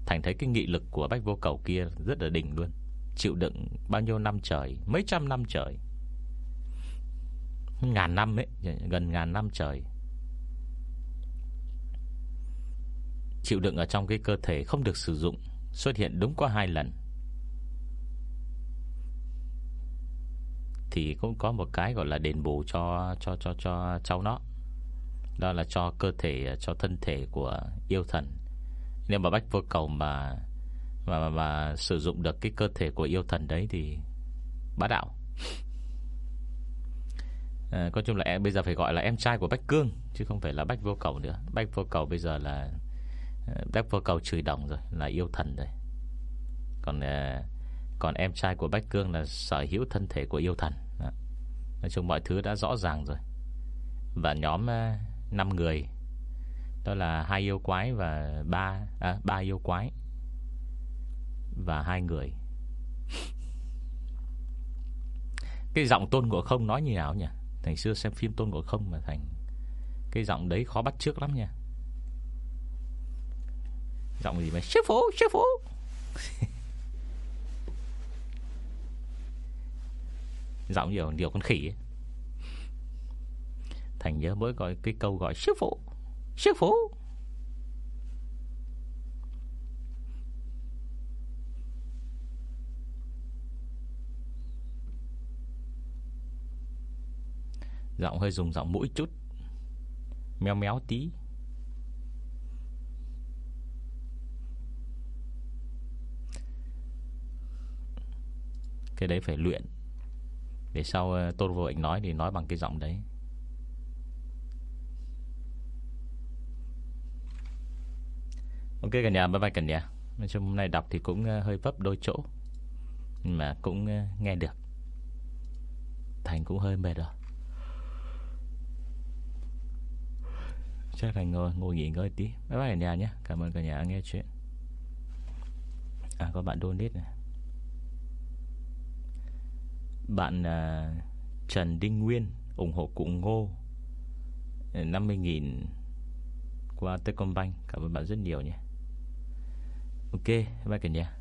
Thành thấy cái nghị lực của Bách vô cầu kia Rất là đỉnh luôn. Chịu đựng bao nhiêu năm trời? Mấy trăm năm trời. Ngàn năm ấy, Gần ngàn năm trời. Chịu đựng ở trong cái cơ thể không được sử dụng, Xuất hiện đúng có hai lần. Thì cũng có một cái gọi là đền bù cho cho cho cho cháu nó. Đó là cho cơ thể Cho thân thể của yêu thần. Nếu mà bách vô cầu mà mà, mà, mà sử dụng được cái cơ thể của yêu thần đấy Thì bá đạo. À, Có chung là em bây giờ phải gọi là em trai của Bách Cương Chứ không phải là Bách Vô Cầu nữa. Bách Vô Cầu bây giờ là à, Bách vô cầu chửi đồng rồi Là yêu thần rồi. Còn à, còn em trai của Bách Cương Là sở hữu thân thể của yêu thần. Đó. Nói chung mọi thứ đã rõ ràng rồi. Và nhóm à, 5 người. Đó là hai yêu quái Và ba à, ba yêu quái Và hai người. Cái giọng tôn ngộ không nói như nào nhỉ? Thành xưa xem phim tôn ngộ không mà Thành Cái giọng đấy khó bắt trước lắm nha. Giọng gì mà Sư phụ sư phụ. Giọng nhiều điều con khỉ ấy. Thành nhớ mỗi gọi cái câu gọi, sư phụ Sư phụ. Giọng hơi dùng giọng mũi chút, Méo méo tí. Cái đấy phải luyện. Để sau ờ, Tôn Vô Ảnh nói Thì nói bằng cái giọng đấy. Ok cả nhà bye bye cả nhà. Nói chung hôm nay đọc thì cũng ờ, hơi vấp đôi chỗ Nhưng mà cũng ờ, nghe được. Thành cũng hơi mệt rồi. Chắc Thành ngồi, ngồi nghỉ ngơi tí. Bye bye cả nhà nhé. Cảm ơn cả nhà nghe chuyện. À có bạn donate này. Bạn uh, Trần Đinh Nguyên ủng hộ cụ Ngô 50.000 qua Techcombank. Cảm ơn bạn rất nhiều nhé. Ok, bye cả nhà.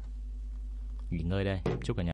Nghỉ ngơi đây. Chúc cả nhà